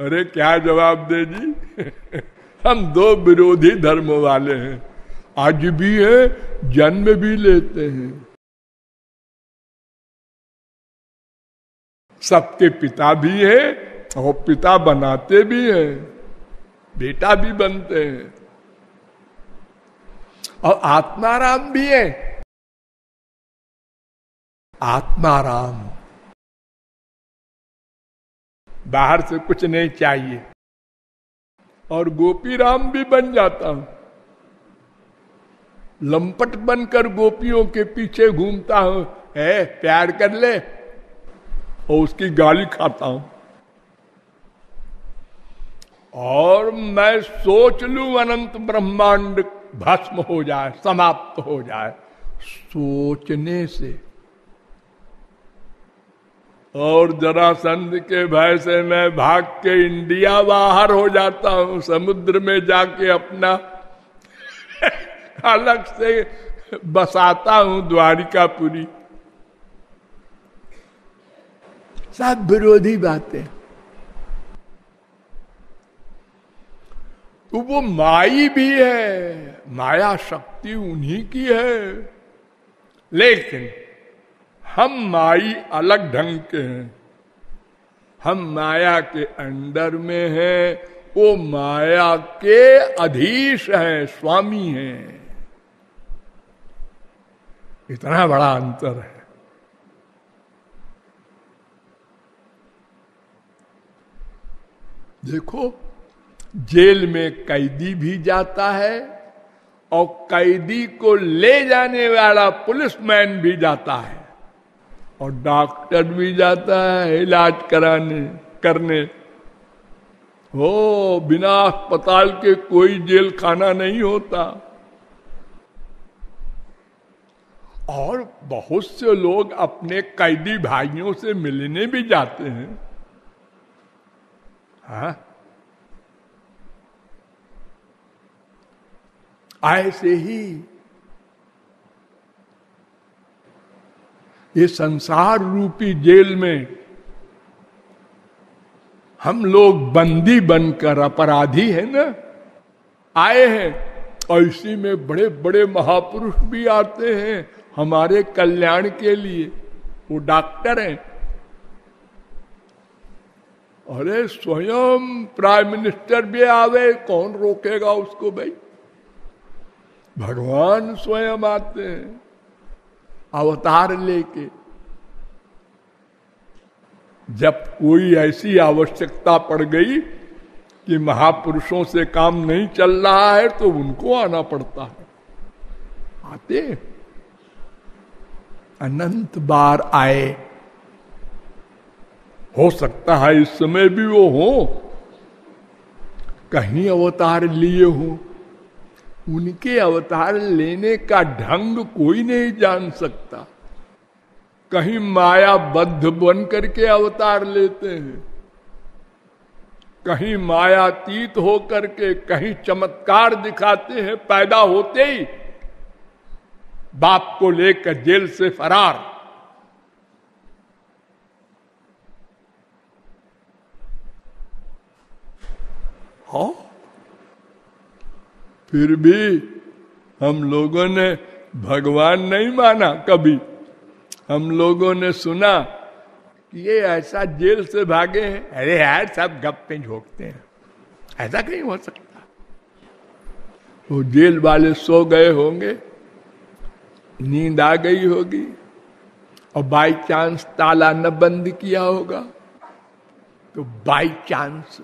अरे क्या जवाब दे जी? हम दो विरोधी धर्म वाले हैं। आज भी है, जन्म भी लेते हैं। सबके पिता भी है और पिता बनाते भी हैं, बेटा भी बनते हैं। और आत्माराम भी है। आत्माराम। बाहर से कुछ नहीं चाहिए। और गोपी राम भी बन जाता हूँ। लंपट बनकर गोपियों के पीछे घूमता हूँ। है प्यार कर ले। और उसकी गाली खाता हूँ। और मैं सोच लू अनंत ब्रह्मांड भस्म हो जाए, समाप्त हो जाए। सोचने से। और जरा संध के भय से मैं भाग के इंडिया बाहर हो जाता हूँ, समुद्र में जाके अपना अलग से बसाता हूँ द्वारिकापुरी। सब विरोधी बातें। तो वो माई भी है, माया शक्ति उन्हीं की है। लेकिन हम माई अलग ढंग के हैं। हम माया के अंडर में हैं, वो माया के अधीश हैं, स्वामी हैं। इतना बड़ा अंतर है। देखो जेल में कैदी भी जाता है और कैदी को ले जाने वाला पुलिसमैन भी जाता है और डॉक्टर भी जाता है इलाज कराने, करने। हो, बिना अस्पताल के कोई जेल खाना नहीं होता। और बहुत से लोग अपने कैदी भाइयों से मिलने भी जाते हैं। हा? ऐसे ही। ये संसार रूपी जेल में हम लोग बंदी बनकर अपराधी है ना? आए हैं और इसी में बड़े बड़े महापुरुष भी आते हैं हमारे कल्याण के लिए। वो डॉक्टर हैं। अरे स्वयं प्राइम मिनिस्टर भी आवे, कौन रोकेगा उसको भाई? भगवान स्वयं आते हैं। अवतार लेके। जब कोई ऐसी आवश्यकता पड़ गई कि महापुरुषों से काम नहीं चल रहा है तो उनको आना पड़ता है। आते अनंत बार आए। हो सकता है इस समय भी वो हो। कहीं अवतार लिए हो। उनके अवतार लेने का ढंग कोई नहीं जान सकता। कहीं माया बद्ध बन करके अवतार लेते हैं। कहीं मायातीत हो करके कहीं चमत्कार दिखाते हैं, पैदा होते ही बाप को लेकर जेल से फरार। हाँ? फिर भी हम लोगों ने भगवान नहीं माना कभी। हम लोगों ने सुना कि ये ऐसा जेल से भागे हैं। अरे यार, सब गप्पे झोंकते हैं। ऐसा कहीं हो सकता। वो जेल वाले सो गए होंगे। नींद आ गई होगी। और बाई चांस ताला न बंद किया होगा। तो बाई चांस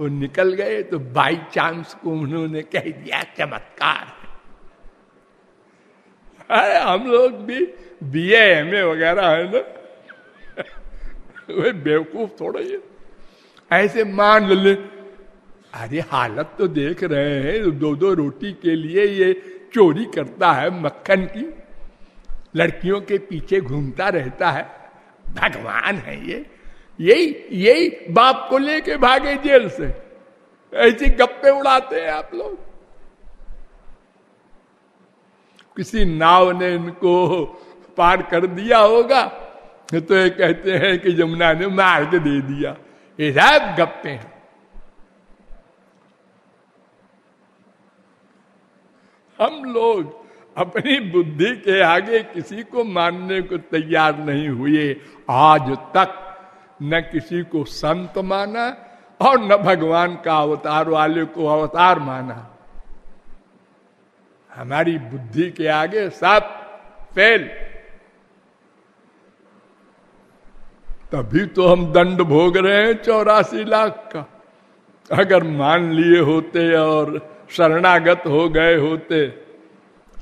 वो निकल गए तो बाई चांस को उन्होंने कह दिया, चमत्कार अरे, हम लोग भी बी एम ए वगैरह है ना? वे बेवकूफ़ थोड़ा ही ऐसे मान ले। अरे, हालत तो देख रहे हैं दो दो रोटी के लिए ये चोरी करता है मक्खन की। लड़कियों के पीछे घूमता रहता है। भगवान है ये। यही यही बाप को लेके भागे जेल से। ऐसी गप्पे उड़ाते हैं आप लोग। किसी नाव ने इनको पार कर दिया होगा तो ये कहते हैं कि यमुना ने मार के दे दिया। ये सब गप्पे हैं। हम लोग अपनी बुद्धि के आगे किसी को मानने को तैयार नहीं हुए आज तक। न किसी को संत माना और न भगवान का अवतार वाले को अवतार माना। हमारी बुद्धि के आगे सब फेल। तभी तो हम दंड भोग रहे हैं चौरासी लाख का। अगर मान लिए होते और शरणागत हो गए होते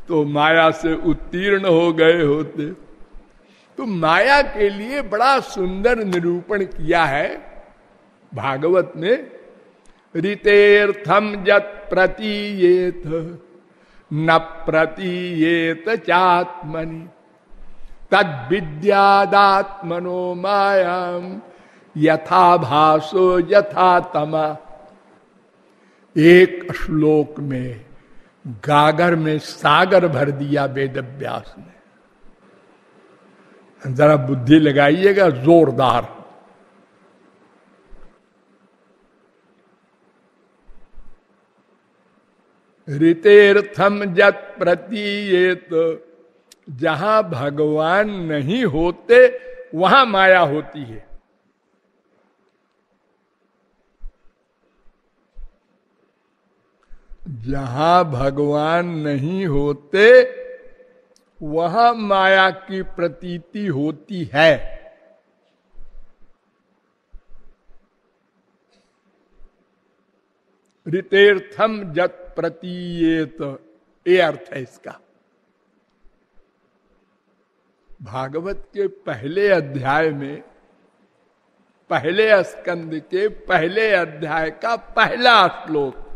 तो माया से उत्तीर्ण हो गए होते। तो माया के लिए बड़ा सुंदर निरूपण किया है। भागवत ने रितेर्थम जत प्रतीयेत, न प्रतीयेत चात्मनि। तद विद्यादात्मनो मायाम यथा भाषो यथा तमा। एक श्लोक में, गागर में सागर भर दिया वेद व्यास ने। जरा बुद्धि लगाइएगा, जोरदार। ऋतेर्थम जत प्रतीयेत। जहाँ भगवान नहीं होते, वहाँ माया होती है। जहाँ भगवान नहीं होते वहाँ माया की प्रतीति होती है। ऋतेर्थम जत प्रतीयत, ये अर्थ है इसका। भागवत के पहले अध्याय में, पहले स्कंद के पहले अध्याय का पहला श्लोक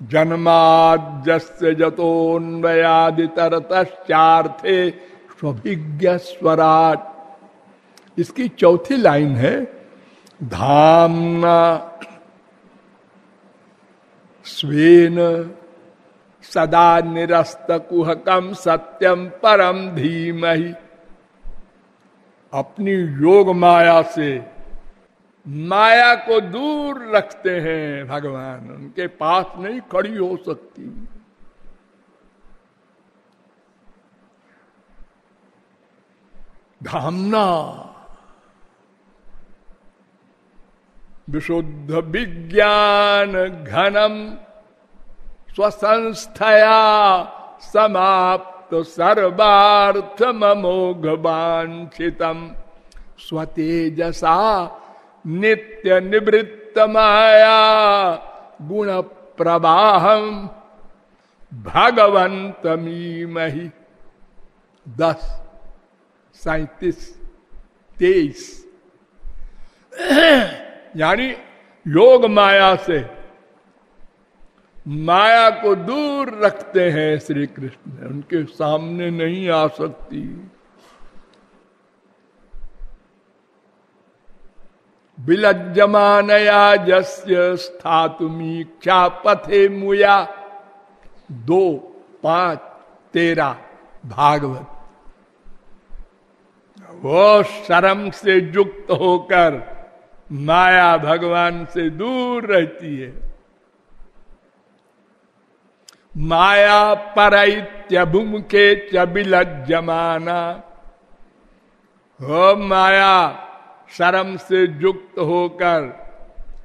जन्माद्यस्य जतोन्वयादितरतश्चार्थे स्वभिज्ञ स्वराट इसकी चौथी लाइन है, धामना स्वेन सदा निरस्त कुहकम सत्यम परम धीमहि। अपनी योग माया से माया को दूर रखते हैं भगवान। उनके पास नहीं खड़ी हो सकती। धामना। विशुद्ध विज्ञान घनम स्वसंस्थया समाप्त सर्वार्थ ममोघ वांछितम स्वतेजसा नित्य निवृत्त माया गुण प्रवाहम भगवंत मही दस, सैतीस, तेईस। यानी योग माया से माया को दूर रखते हैं श्री कृष्ण। उनके सामने नहीं आ सकती। विलज्जमानया जस्य स्थातुमीक्षा पथे मुया। दो, पाँच, तेरा, भागवत। वो शर्म से युक्त होकर माया भगवान से दूर रहती है। माया परभुमुखे चबिल जमाना हो माया शर्म से युक्त होकर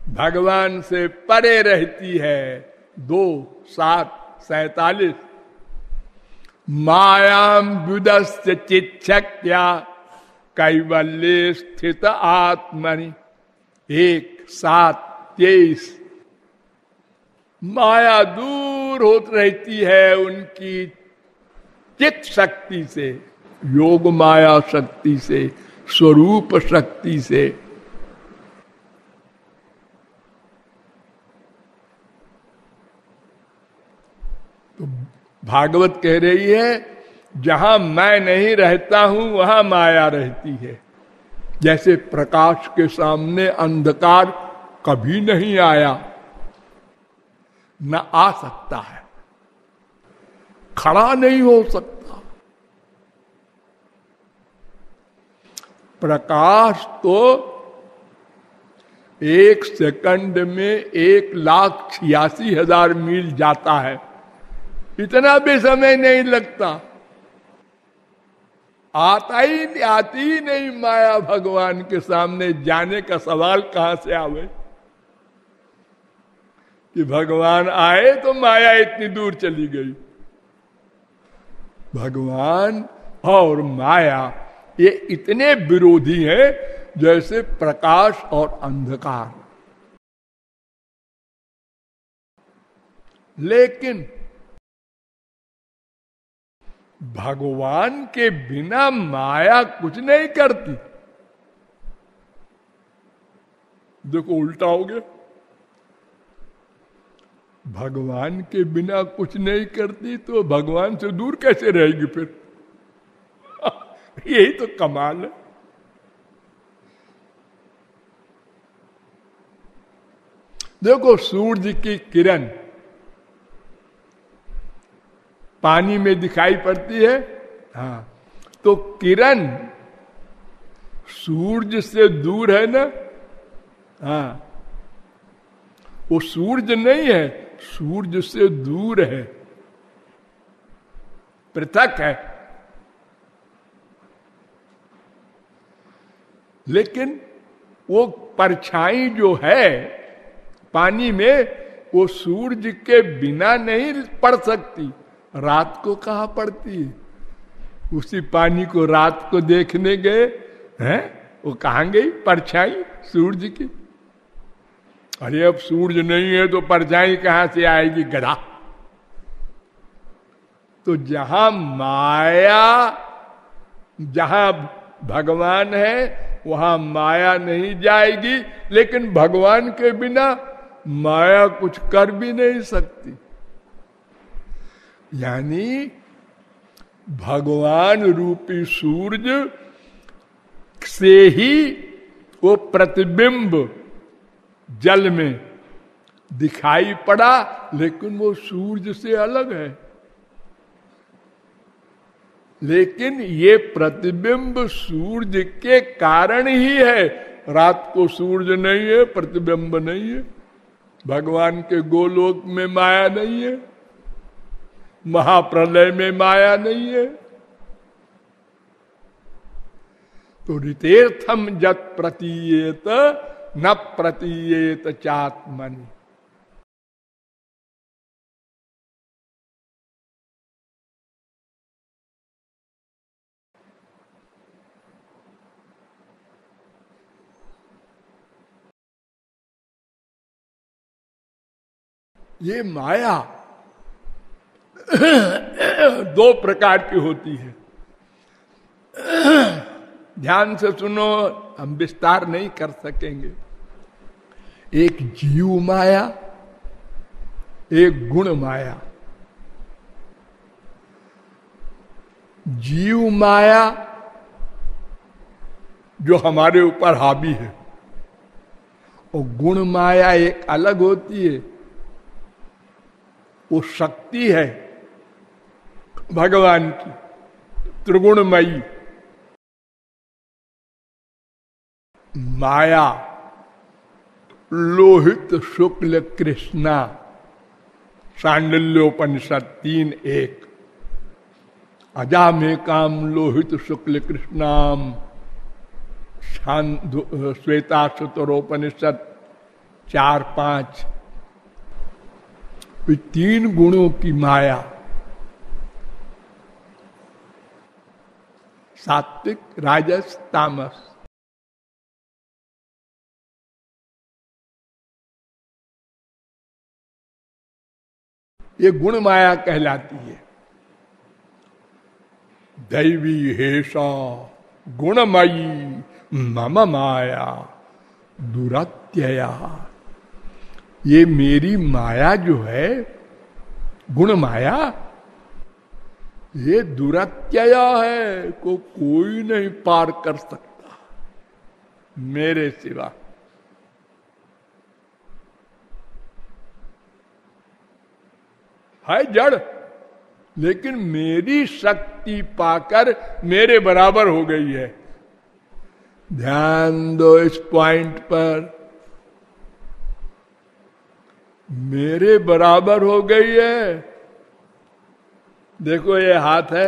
भगवान से परे रहती है। दो, सात, सैतालीस। मायाम विदस्य चिच्छक्या, कैवल्य स्थित आत्मनि। एक, सात, तेईस। माया दूर होत रहती है उनकी चित शक्ति से, योग माया शक्ति से। स्वरूप शक्ति से। तो भागवत कह रही है, जहाँ मैं नहीं रहता हूँ, वहाँ माया रहती है। जैसे प्रकाश के सामने अंधकार कभी नहीं आया, न आ सकता है। खड़ा नहीं हो सकता। प्रकाश तो एक सेकंड में एक लाख छियासी हज़ार मील जाता है। इतना भी समय नहीं लगता। आता ही आती ही नहीं माया भगवान के सामने। जाने का सवाल कहाँ से आवे? कि भगवान आए तो माया इतनी दूर चली गई। भगवान और माया ये इतने विरोधी हैं जैसे प्रकाश और अंधकार। लेकिन भगवान के बिना माया कुछ नहीं करती। देखो उल्टा हो गया। भगवान के बिना कुछ नहीं करती तो भगवान से दूर कैसे रहेगी फिर? यही तो कमाल है। देखो सूर्य की किरण पानी में दिखाई पड़ती है। हाँ तो किरण सूर्य से दूर है ना? हाँ वो सूर्य नहीं है सूर्य से दूर है, पृथक है। लेकिन वो परछाई जो है, पानी में, वो सूर्य के बिना नहीं पड़ सकती। रात को कहा पड़ती है? उसी पानी को रात को देखने गए, हैं? वो कहा गई? परछाई सूर्य की। अरे, अब सूर्य नहीं है तो परछाई कहाँ से आएगी? गधा। तो जहाँ माया, जहाँ भगवान है वहाँ माया नहीं जाएगी, लेकिन भगवान के बिना माया कुछ कर भी नहीं सकती। यानी भगवान रूपी सूर्य से ही वो प्रतिबिंब जल में दिखाई पड़ा, लेकिन वो सूर्य से अलग है। लेकिन ये प्रतिबिंब सूर्य के कारण ही है। रात को सूर्य नहीं है, प्रतिबिंब नहीं है। भगवान के गोलोक में माया नहीं है। महाप्रलय में माया नहीं है। तो रितेर्थम जत प्रतीयत, न प्रतीयत चात्मनि। ये माया दो प्रकार की होती है। ध्यान से सुनो, हम विस्तार नहीं कर सकेंगे। एक जीव माया, एक गुण माया। जीव माया जो हमारे ऊपर हावी है, और गुण माया एक अलग होती है। वो शक्ति है भगवान की, त्रिगुणमयी। माया, लोहित शुक्ल कृष्णा सांडल्योपनिषद तीन एक। अजा में काम लोहित शुक्ल कृष्णाम श्वेता सुतरोपनिषद चार पाँच। तीन गुणों की माया। सात्विक, राजस, तामस। ये गुण माया कहलाती है। दैवी हेषा गुणमयी मम माया दुरत्यया। ये मेरी माया जो है, गुण माया, ये दुरत्यया है को कोई नहीं पार कर सकता मेरे सिवा। है जड़, लेकिन मेरी शक्ति पाकर मेरे बराबर हो गई है। ध्यान दो इस पॉइंट पर। मेरे बराबर हो गई है। देखो ये हाथ है।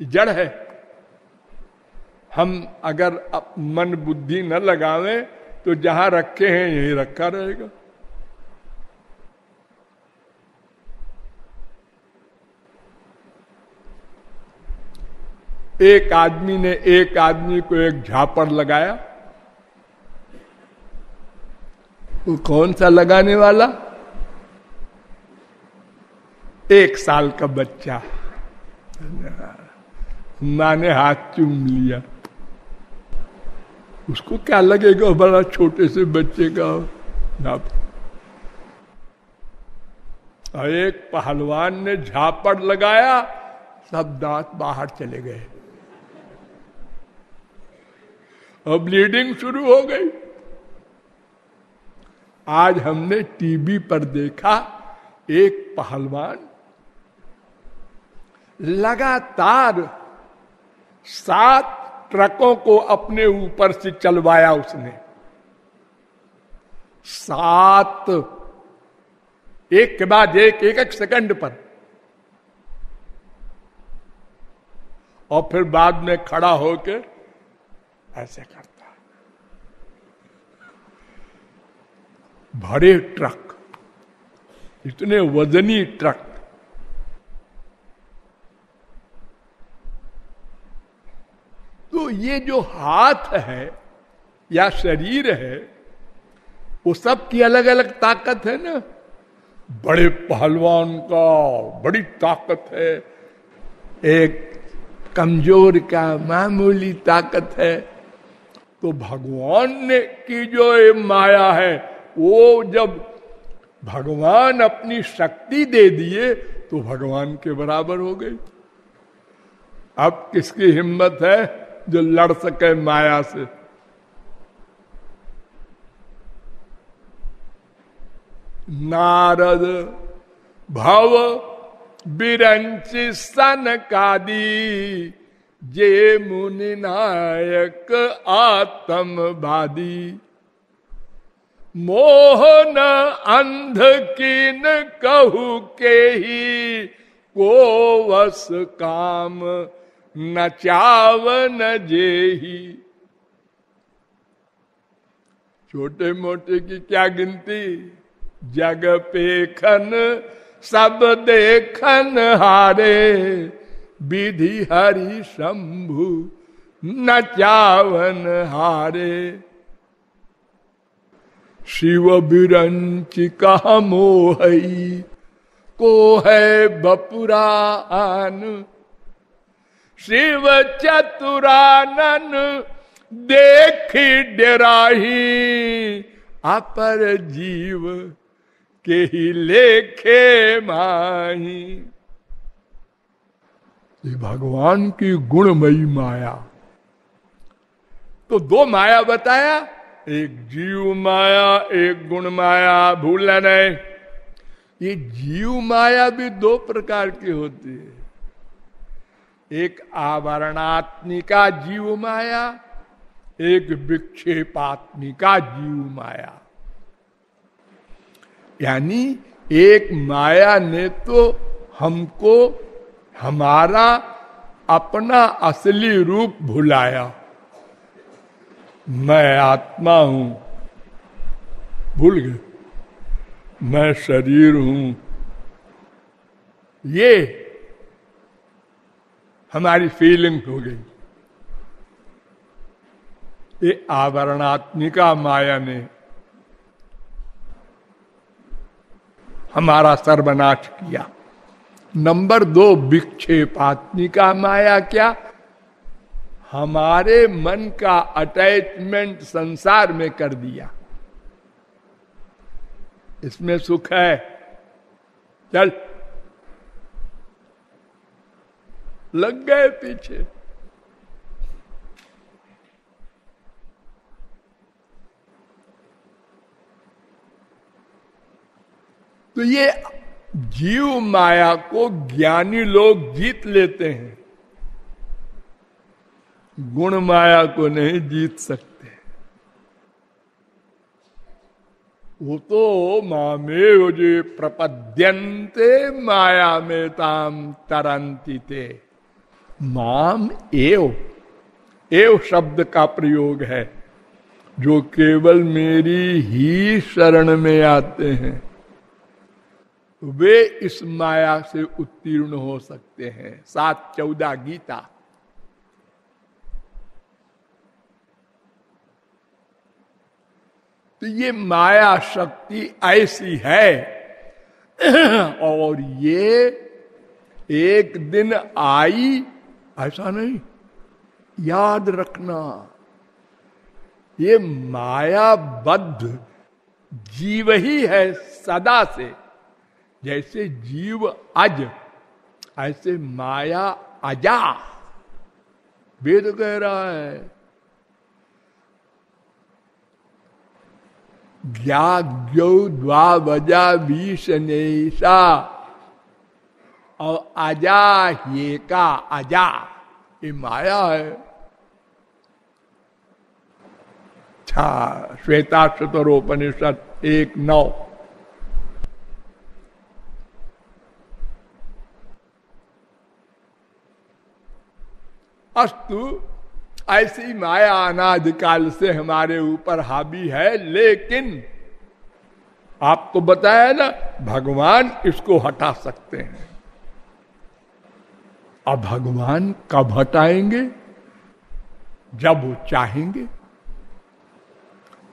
जड़ है। हम अगर मन बुद्धि न लगावे तो जहाँ रखे हैं, यही रखा रहेगा। एक आदमी ने एक आदमी को एक झापड़ लगाया। वो कौन सा लगाने वाला? एक साल का बच्चा। माँ ने हाथ चूम लिया। उसको क्या लगेगा बड़ा छोटे से बच्चे का? नाप एक पहलवान ने झापड़ लगाया, सब दांत बाहर चले गए। अब ब्लीडिंग शुरू हो गई। आज हमने टीवी पर देखा एक पहलवान लगातार सात ट्रकों को अपने ऊपर से चलवाया उसने। सात, एक के बाद एक एक एक सेकंड पर। और फिर बाद में खड़ा होकर ऐसे करता भरे ट्रक, इतने वजनी ट्रक। तो ये जो हाथ है या शरीर है, वो सब की अलग अलग ताकत है ना? बड़े पहलवान का बड़ी ताकत है, एक कमज़ोर का मामूली ताकत है। तो भगवान ने की जो ये माया है वो जब भगवान अपनी शक्ति दे दिए तो भगवान के बराबर हो गई। अब किसकी हिम्मत है जो लड़ सके माया से? नारद भव बिरंचि सन कादी जे मुनि नायक आत्मवादी। मोहन अंध किन कहू के ही को वस काम न चावन जेही। छोटे मोटे की क्या गिनती? जग पेखन, सब देखन हारे। विधि हरि शंभु न चावन हारे। शिव बिरंच कह मोहई को है बपुरान? शिव चतुरानन देख डराही। अपर जीव के ही लेखे माही। भगवान की गुणमयी माया। तो दो माया बताया एक जीव माया, एक गुण माया भूलना नहीं ये जीव माया भी दो प्रकार की होती है। एक आवरणात्मिका जीव माया, एक विक्षेपात्मिका जीव माया। यानी एक माया ने तो हमको हमारा अपना असली रूप भुलाया। मैं आत्मा हूँ। भूल गए। मैं शरीर हूँ। ये हमारी फीलिंग हो गई। ये आवरणात्मिका माया ने हमारा सर्वनाश किया। नंबर दो, विक्षेपात्मिका माया क्या? हमारे मन का अटैचमेंट संसार में कर दिया। इसमें सुख है। चल। लग गए पीछे। तो ये जीव माया को ज्ञानी लोग जीत लेते हैं। गुण माया को नहीं जीत सकते। वो तो मामे जो प्रपद्यंते माया में ताम तरंती थे माम एव एव शब्द का प्रयोग है, जो केवल मेरी ही शरण में आते हैं। वे इस माया से उत्तीर्ण हो सकते हैं। सात चौदह गीता। तो ये माया शक्ति ऐसी है। और ये एक दिन आई, ऐसा नहीं, याद रखना, ये मायाबद्ध जीव ही है सदा से। जैसे जीव अज, ऐसे माया अजा। वेद कह रहा है द्वावजा भीषणेशा और अजा ये का अजा, ये माया है। अच्छा श्वेता शतरोपनिषद एक नौ। अस्तु ऐसी माया अनादिकाल से हमारे ऊपर हावी है, लेकिन आपको बताया ना, भगवान इसको हटा सकते हैं। अब भगवान कब हटाएँगे? जब वो चाहेंगे।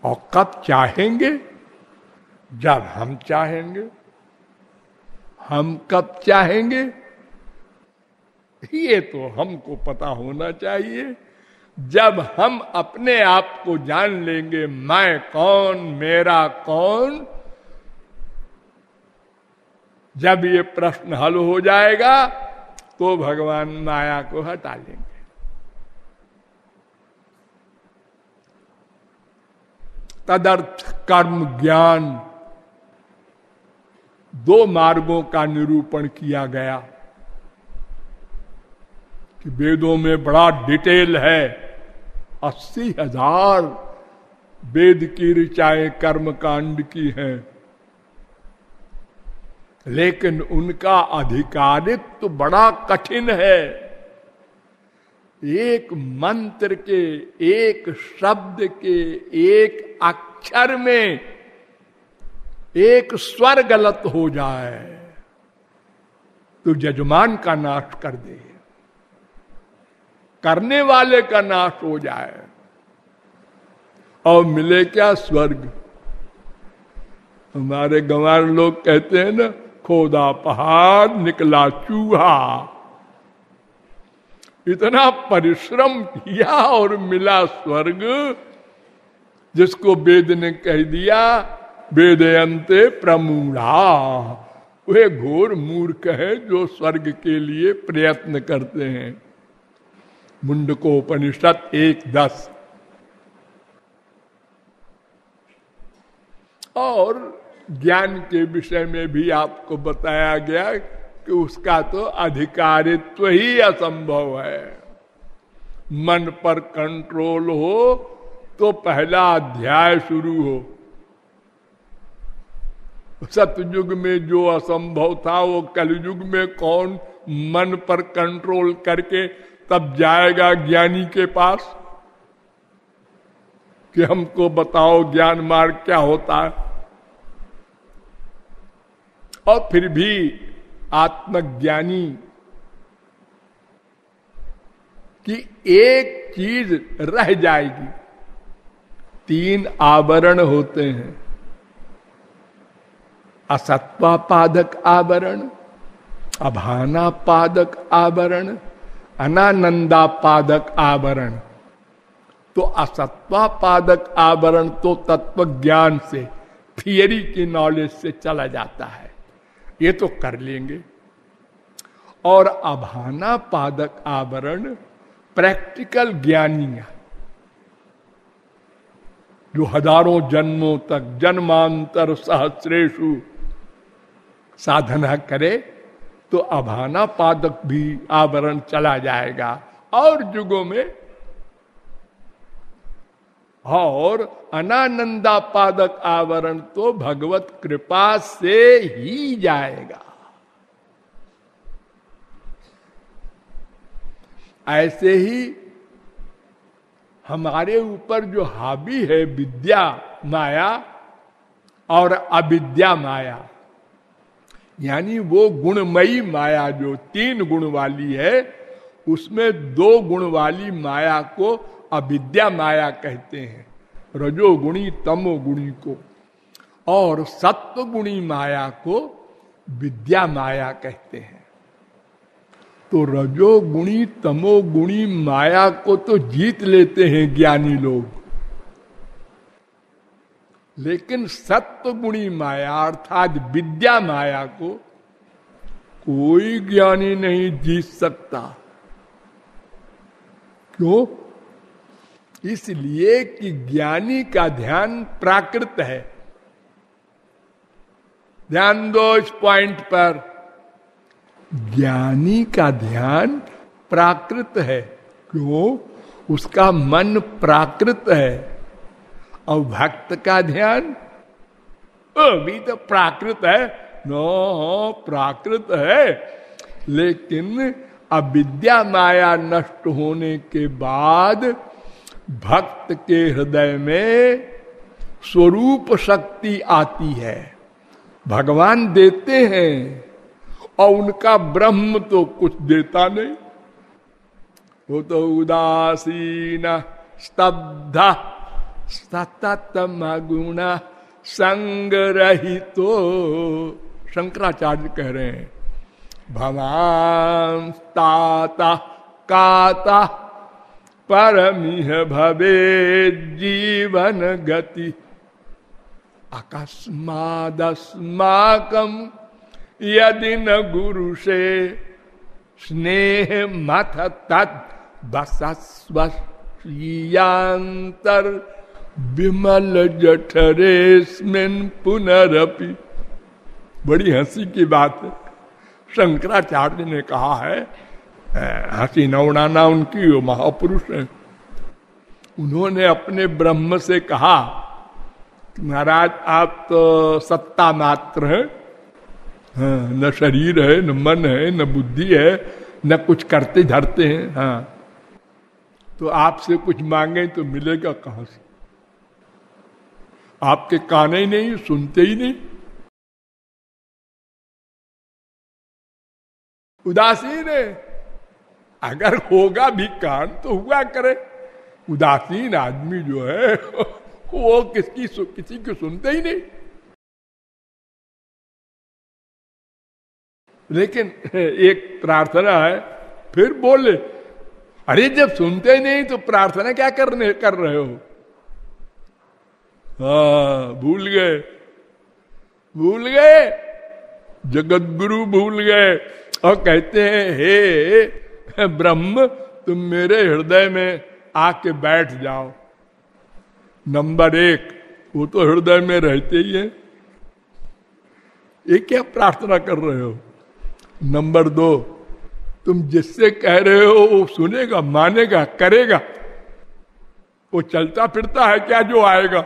और कब चाहेंगे? जब हम चाहेंगे। हम कब चाहेंगे? ये तो हमको पता होना चाहिए। जब हम अपने आप को जान लेंगे, मैं कौन, मेरा कौन, जब ये प्रश्न हल हो जाएगा तो भगवान माया को हटा लेंगे। तदर्थ कर्म ज्ञान दो मार्गों का निरूपण किया गया। कि वेदों में बड़ा डिटेल है। अस्सी हज़ार वेद की ऋचाएँ कर्म कांड की हैं। लेकिन उनका अधिकारित्व तो बड़ा कठिन है। एक मंत्र के, एक शब्द के, एक अक्षर में एक स्वर गलत हो जाए तो जजमान का नाश कर दे। करने वाले का नाश हो जाए। और मिले क्या स्वर्ग? हमारे गंवार लोग कहते हैं ना, खोदा पहाड़ निकला चूहा। इतना परिश्रम किया और मिला स्वर्ग, जिसको वेद ने कह दिया वेदयंते प्रमूढ़ा। वे घोर मूर्ख है जो स्वर्ग के लिए प्रयत्न करते हैं। मुंडको उपनिषद एक दस। और ज्ञान के विषय में भी आपको बताया गया कि उसका तो अधिकारित्व ही असंभव है। मन पर कंट्रोल हो तो पहला अध्याय शुरू हो। सतयुग में जो असंभव था, वो कलयुग में कौन मन पर कंट्रोल करके तब जाएगा ज्ञानी के पास कि हमको बताओ ज्ञान मार्ग क्या होता है। और फिर भी आत्मज्ञानी की एक चीज़ रह जाएगी। तीन आवरण होते हैं। असत्वा पादक आवरण अभाना पादक आवरण अनानंदा पादक आवरण। तो असत्वा पादक आवरण तो तत्व ज्ञान से थियरी की नॉलेज से चला जाता है। ये तो कर लेंगे। और अभाना पादक आवरण प्रैक्टिकल ज्ञानिया। जो हज़ारों जन्मों तक, जन्मांतर सहस्रेशु साधना करे तो अभाना पादक भी आवरण चला जाएगा। और युगों में और अनानंदा पादक आवरण तो भगवत कृपा से ही जाएगा। ऐसे ही हमारे ऊपर जो हावी है विद्या माया और अविद्या माया यानी वो गुणमयी माया जो तीन गुण वाली है, उसमें दो गुण वाली माया को अविद्या माया कहते हैं। रजोगुणी, तमोगुणी को। और सत्वगुणी माया को विद्या माया कहते हैं। तो रजोगुणी, तमोगुणी माया को तो जीत लेते हैं ज्ञानी लोग। लेकिन सत्वगुणी माया अर्थात विद्या माया को कोई ज्ञानी नहीं जीत सकता। क्यों? इसलिए कि ज्ञानी का ध्यान प्राकृत है। ध्यान दो इस पॉइंट पर। ज्ञानी का ध्यान प्राकृत है। क्यों? उसका मन प्राकृत है। और भक्त का ध्यान अभी तो प्राकृत है। नो, प्राकृत है। लेकिन अविद्या माया नष्ट होने के बाद भक्त के हृदय में स्वरूप शक्ति आती है। भगवान देते हैं और उनका ब्रह्म तो कुछ देता नहीं। वो तो उदासीन, स्तब्ध सततम गुण संग्रहितो। शंकराचार्य कह रहे हैं भवान ताता काता परमिह भवे जीवन गति अकस्मादस्माकम यदि न गुरु से स्नेह मथ तत् बसस्वीयांतर विमल जठरे पुनरपि। बड़ी हँसी की बात है। शंकराचार्य ने कहा है हँसी न उड़ाना उनकी वो महापुरुष है। उन्होंने अपने ब्रह्म से कहा महाराज आप तो सत्ता मात्र है। हाँ, न शरीर है न मन है न बुद्धि है न कुछ करते धरते हैं। हाँ तो आपसे कुछ मांगे तो मिलेगा कहाँ से? आपके काने ही नहीं, सुनते ही नहीं। उदासीन है। अगर होगा भी कान तो हुआ करे। उदासीन आदमी जो है, वो किसकी किसी को सुनते ही नहीं। लेकिन एक प्रार्थना है, फिर बोले, अरे जब सुनते नहीं तो प्रार्थना क्या करने, कर रहे हो? हा, भूल गए। भूल गए। जगत गुरु भूल गए। और कहते हैं, हे ब्रह्म, तुम मेरे हृदय में आके बैठ जाओ। नंबर एक, वो तो हृदय में रहते ही है। ये क्या प्रार्थना कर रहे हो? नंबर दो, तुम जिससे कह रहे हो, वो सुनेगा, मानेगा, करेगा। वो चलता फिरता है क्या जो आएगा?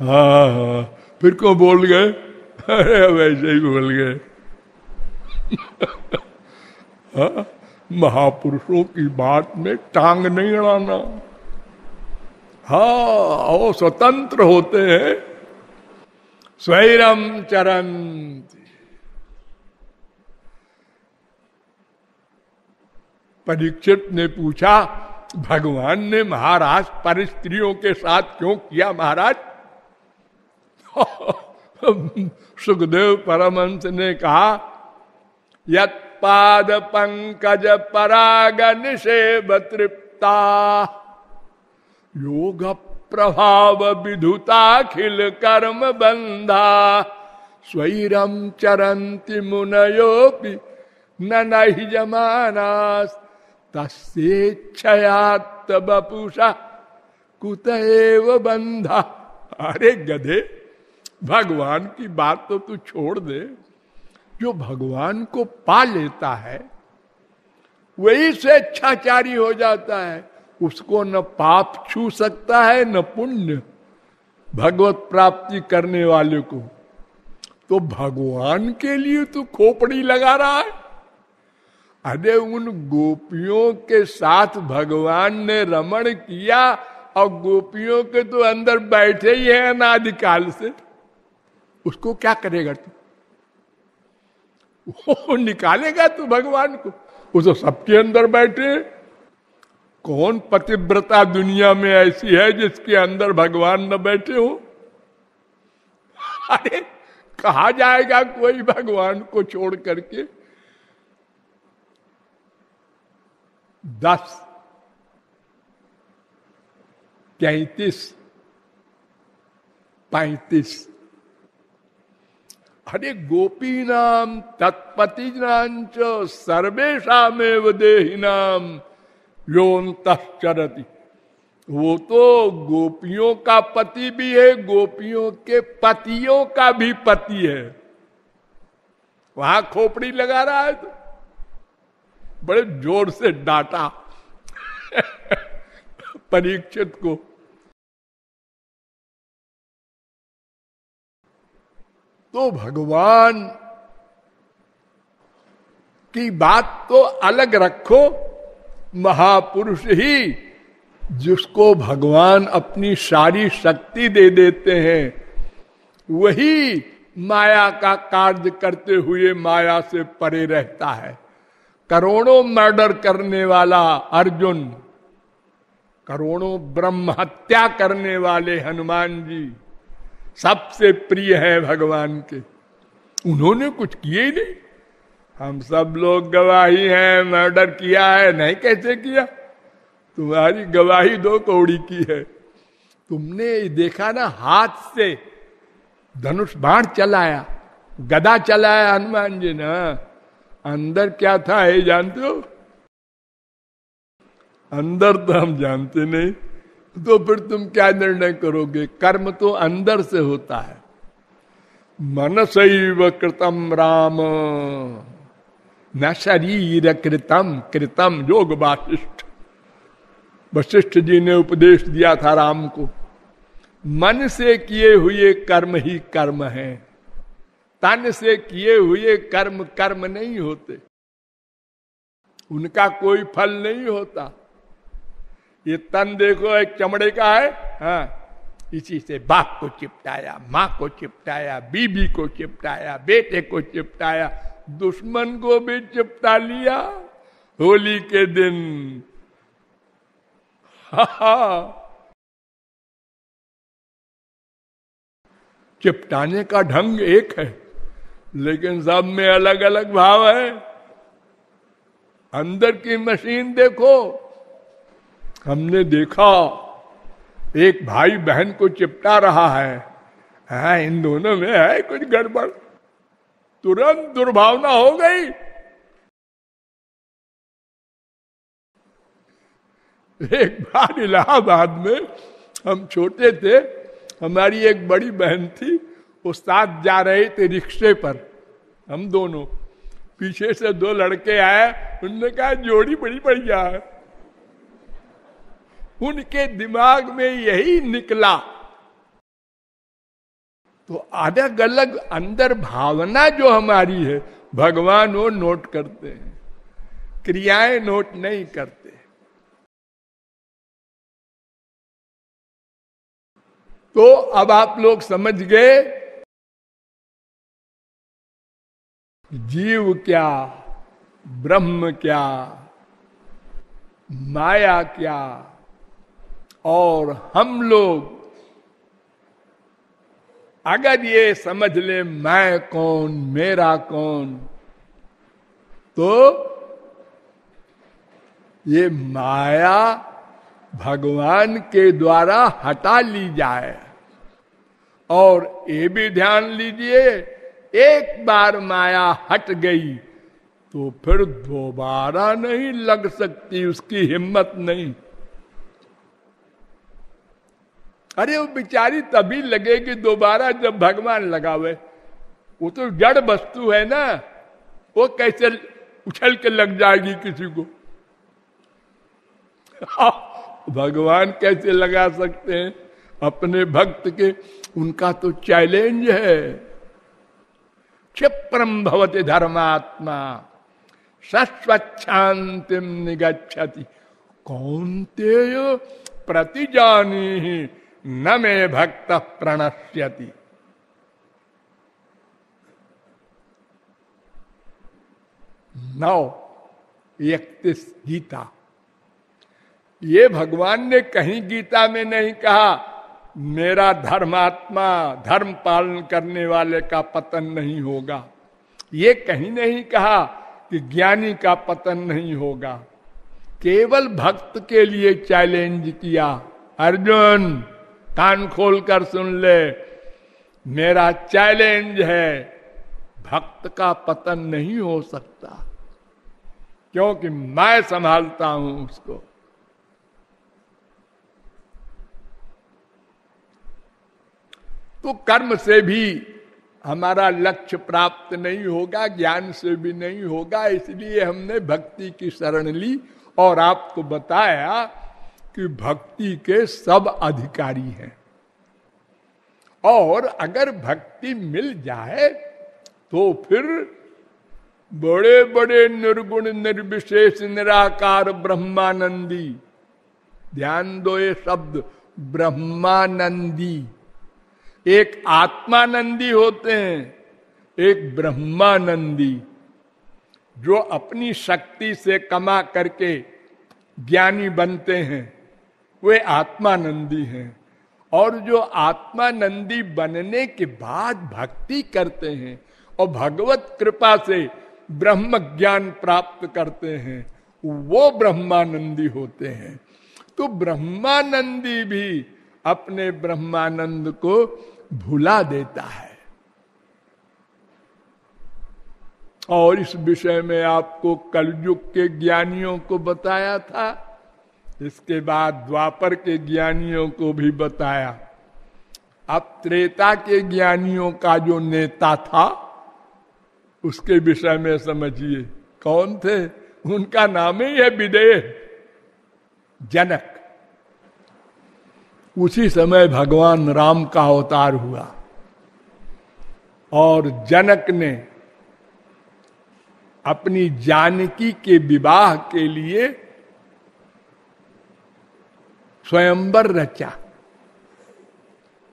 हाँ हाँ। फिर क्यों बोल गए? अरे वैसे ही बोल गए। हाँ, महापुरुषों की बात में टांग नहीं अड़ाना। हा वो स्वतंत्र होते हैं। स्वैरम चरण परीक्षित ने पूछा भगवान ने महाराज पर स्त्रियों के साथ क्यों किया महाराज? सुखदेव परमंश ने कहा यद पंकज पराग निषेब तृप्ता। योग प्रभाव विधुताखिल कर्म बंधा। स्वैरम चरंति मुनयोपि न जमानास। तस्ेच्छयात बपुषा कुत बंधा अरे गधे भगवान की बात तो तू छोड़ दे। जो भगवान को पा लेता है, वही स्वेच्छाचारी हो जाता है। उसको न पाप छू सकता है, न पुण्य भगवत प्राप्ति करने वाले को। तो भगवान के लिए तू खोपड़ी लगा रहा है। अरे उन गोपियों के साथ भगवान ने रमण किया, और गोपियों के तो अंदर बैठे ही है अनादिकाल से। उसको क्या करेगा तू? वो निकालेगा तू भगवान को। वो तो सबके अंदर बैठे। कौन पतिव्रता दुनिया में ऐसी है जिसके अंदर भगवान न बैठे हो? अरे, कहा जाएगा कोई भगवान को छोड़ करके? दस, तैतीस, पैतीस अरे गोपी नाम तत्पति सर्वेशा में देही नाम वो तो गोपियों का पति भी है, गोपियों के पतियों का भी पति है। वहाँ खोपड़ी लगा रहा है तो बड़े ज़ोर से डांटा। परीक्षित को तो भगवान की बात तो अलग रखो, महापुरुष ही जिसको भगवान अपनी सारी शक्ति दे देते हैं, वही माया का कार्य करते हुए माया से परे रहता है। करोड़ों मर्डर करने वाला अर्जुन, करोड़ों ब्रह्म हत्या करने वाले हनुमान जी सबसे प्रिय है भगवान के। उन्होंने कुछ किए ही नहीं। हम सब लोग गवाही हैं, मर्डर किया है, नहीं कैसे किया? तुम्हारी गवाही दो कौड़ी की है। तुमने देखा ना, हाथ से धनुष बाण चलाया, गदा चलाया हनुमान जी ने। अंदर क्या था, ये जानते हो? अंदर तो हम जानते नहीं। तो फिर तुम क्या निर्णय करोगे? कर्म तो अंदर से होता है। मन सैव कृतम राम। न शरीर कृतम कृतम योग वाशिष्ठ वशिष्ठ जी ने उपदेश दिया था राम को। मन से किए हुए कर्म ही कर्म है। तन से किए हुए कर्म कर्म नहीं होते। उनका कोई फल नहीं होता। ये तन देखो, एक चमड़े का है हाँ। इसी से बाप को चिपटाया, माँ को चिपटाया, बीबी को चिपटाया, बेटे को चिपटाया, दुश्मन को भी चिपटा लिया। होली के दिन। चिपटाने का ढंग एक है, लेकिन सब में अलग अलग भाव है। अंदर की मशीन देखो हमने देखा, एक भाई बहन को चिपटा रहा है। हाँ इन दोनों में है कुछ गड़बड़। तुरंत दुर्भावना हो गई। एक बार इलाहाबाद में हम छोटे थे, हमारी एक बड़ी बहन थी, वो साथ जा रहे थे रिक्शे पर, हम दोनों। पीछे से दो लड़के आए, उनने कहा, जोड़ी बड़ी बढ़िया है। उनके दिमाग में यही निकला। तो अलग अलग अंदर भावना जो हमारी है, भगवान वो नोट करते हैं, क्रियाएँ नोट नहीं करते। तो अब आप लोग समझ गए, जीव क्या, ब्रह्म क्या, माया क्या और हम लोग अगर ये समझ ले, मैं कौन, मेरा कौन तो ये माया भगवान के द्वारा हटा ली जाए। और ये भी ध्यान लीजिए, एक बार माया हट गई तो फिर दोबारा नहीं लग सकती, उसकी हिम्मत नहीं। अरे वो बिचारी तभी लगेगी दोबारा जब भगवान लगावे। वो तो जड़ वस्तु है ना। वो कैसे उछल के लग जाएगी किसी को? भगवान कैसे लगा सकते हैं? अपने भक्त के, उनका तो चैलेंज है। क्षिप्रम भवते धर्मात्मा सस्वच्छांतिम निगछति कौन ते प्रतिजानी न मे भक्त प्रणश्यति। नौ इकतीस गीता। ये भगवान ने कहीं गीता में नहीं कहा, मेरा धर्मात्मा धर्म पालन करने वाले का पतन नहीं होगा। ये कहीं नहीं कहा कि ज्ञानी का पतन नहीं होगा। केवल भक्त के लिए चैलेंज किया। अर्जुन कान खोल कर सुन ले। मेरा चैलेंज है, भक्त का पतन नहीं हो सकता। क्योंकि मैं संभालता हूँ उसको। तो कर्म से भी हमारा लक्ष्य प्राप्त नहीं होगा, ज्ञान से भी नहीं होगा। इसलिए हमने भक्ति की शरण ली और आपको बताया कि भक्ति के सब अधिकारी हैं। और अगर भक्ति मिल जाए तो फिर बड़े बड़े निर्गुण, निर्विशेष, निराकार ब्रह्मानंदी। ध्यान दो ये शब्द, ब्रह्मानंदी। एक आत्मानंदी होते हैं, एक ब्रह्मानंदी। जो अपनी शक्ति से कमा करके ज्ञानी बनते हैं। वे आत्मानंदी हैं। और जो आत्मानंदी बनने के बाद भक्ति करते हैं, और भगवत कृपा से ब्रह्म ज्ञान प्राप्त करते हैं, वो ब्रह्मानंदी होते हैं। तो ब्रह्मानंदी भी अपने ब्रह्मानंद को भुला देता है। और इस विषय में आपको कलयुग के ज्ञानियों को बताया था इसके बाद द्वापर के ज्ञानियों को भी बताया। अब त्रेता के ज्ञानियों का जो नेता था, उसके विषय में समझिए। कौन थे? उनका नाम ही है विदेह। जनक। उसी समय भगवान राम का अवतार हुआ। और जनक ने अपनी जानकी के विवाह के लिए स्वयंवर रचा।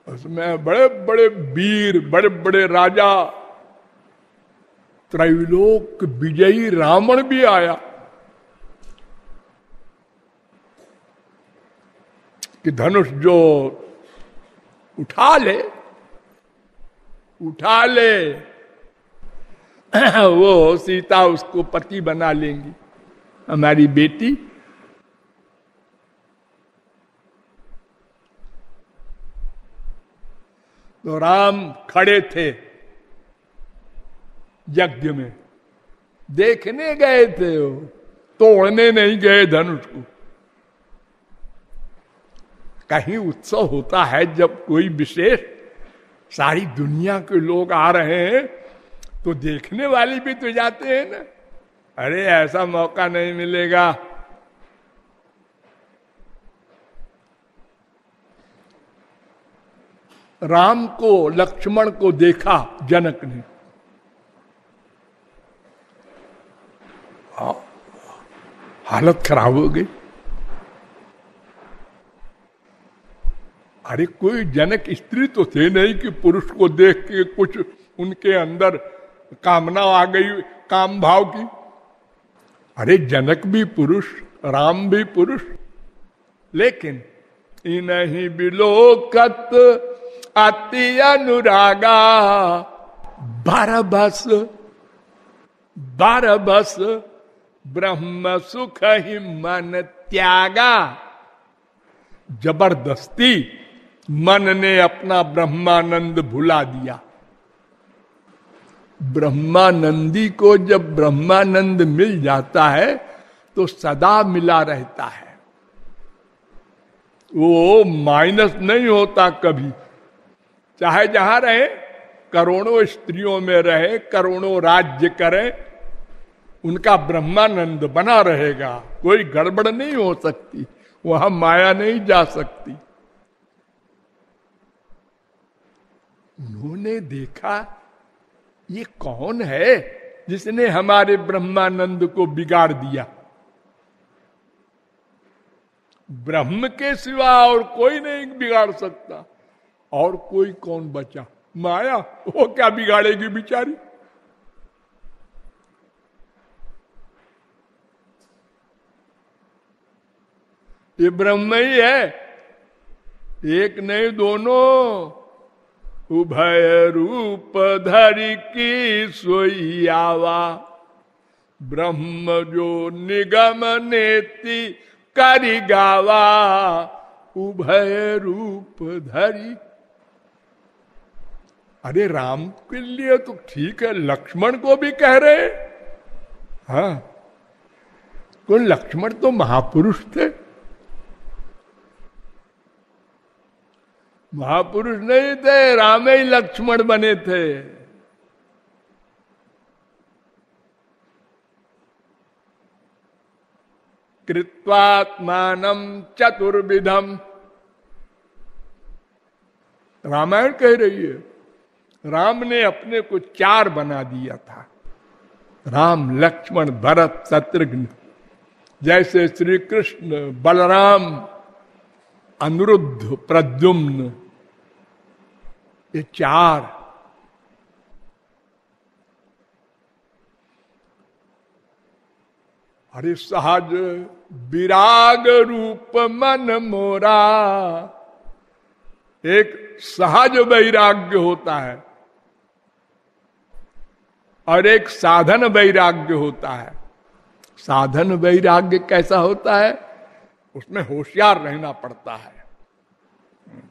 उसमें बड़े बड़े वीर, बड़े बड़े राजा, त्रैलोक विजयी रावण भी आया। कि धनुष जो उठा ले उठा ले, वो सीता उसको पति बना लेंगी। हमारी बेटी तो राम खड़े थे यज्ञ में। देखने गए थे वो, तोड़ने नहीं गए धनुष को। कहीं उत्सव होता है जब कोई विशेष सारी दुनिया के लोग आ रहे हैं तो देखने वाले भी तो जाते हैं ना। अरे ऐसा मौका नहीं मिलेगा। राम को, लक्ष्मण को देखा, जनक ने। हालत खराब हो गई। अरे, कोई जनक स्त्री तो थे नहीं कि पुरुष को देख के कुछ उनके अंदर कामना आ गई, काम भाव की। अरे, जनक भी पुरुष, राम भी पुरुष। लेकिन इन्हीं बिलोकत अति अनुरागा। बारह बस बारह बस, ब्रह्म सुख ही मन त्यागा। ज़बरदस्ती मन ने अपना ब्रह्मानंद भुला दिया। ब्रह्मानंदी को जब ब्रह्मानंद मिल जाता है तो सदा मिला रहता है। वो माइनस नहीं होता कभी। चाहे जहाँ रहे, करोड़ों स्त्रियों में रहे, करोड़ों राज्य करे, उनका ब्रह्मानंद बना रहेगा। कोई गड़बड़ नहीं हो सकती, वहाँ माया नहीं जा सकती। उन्होंने देखा, ये कौन है जिसने हमारे ब्रह्मानंद को बिगाड़ दिया? ब्रह्म के सिवा और कोई नहीं बिगाड़ सकता। और कोई कौन बचा? माया? वो क्या बिगाड़ेगी बिचारी? ये ब्रह्म ही है। एक नहीं, दोनों। उभय रूप धरि की सोईयावा ब्रह्म जो निगम नेति करी गावा उभय रूप धरी अरे राम, के लिए तो ठीक है, लक्ष्मण को भी कह रहे। हाँ। कौन लक्ष्मण तो महापुरुष थे। महापुरुष नहीं थे, राम ही लक्ष्मण बने थे। कृत्वात्मान चतुर्विधम। रामायण कह रही है। राम ने अपने को चार बना दिया था। राम, लक्ष्मण, भरत, शत्रुघ्न। जैसे श्री कृष्ण बलराम, अनुरुद्ध, प्रद्युम्न। ये चार। अरे सहज विराग रूप मन मोरा। एक सहज वैराग्य होता है। और एक साधन वैराग्य होता है। साधन वैराग्य कैसा होता है? उसमें होशियार रहना पड़ता है।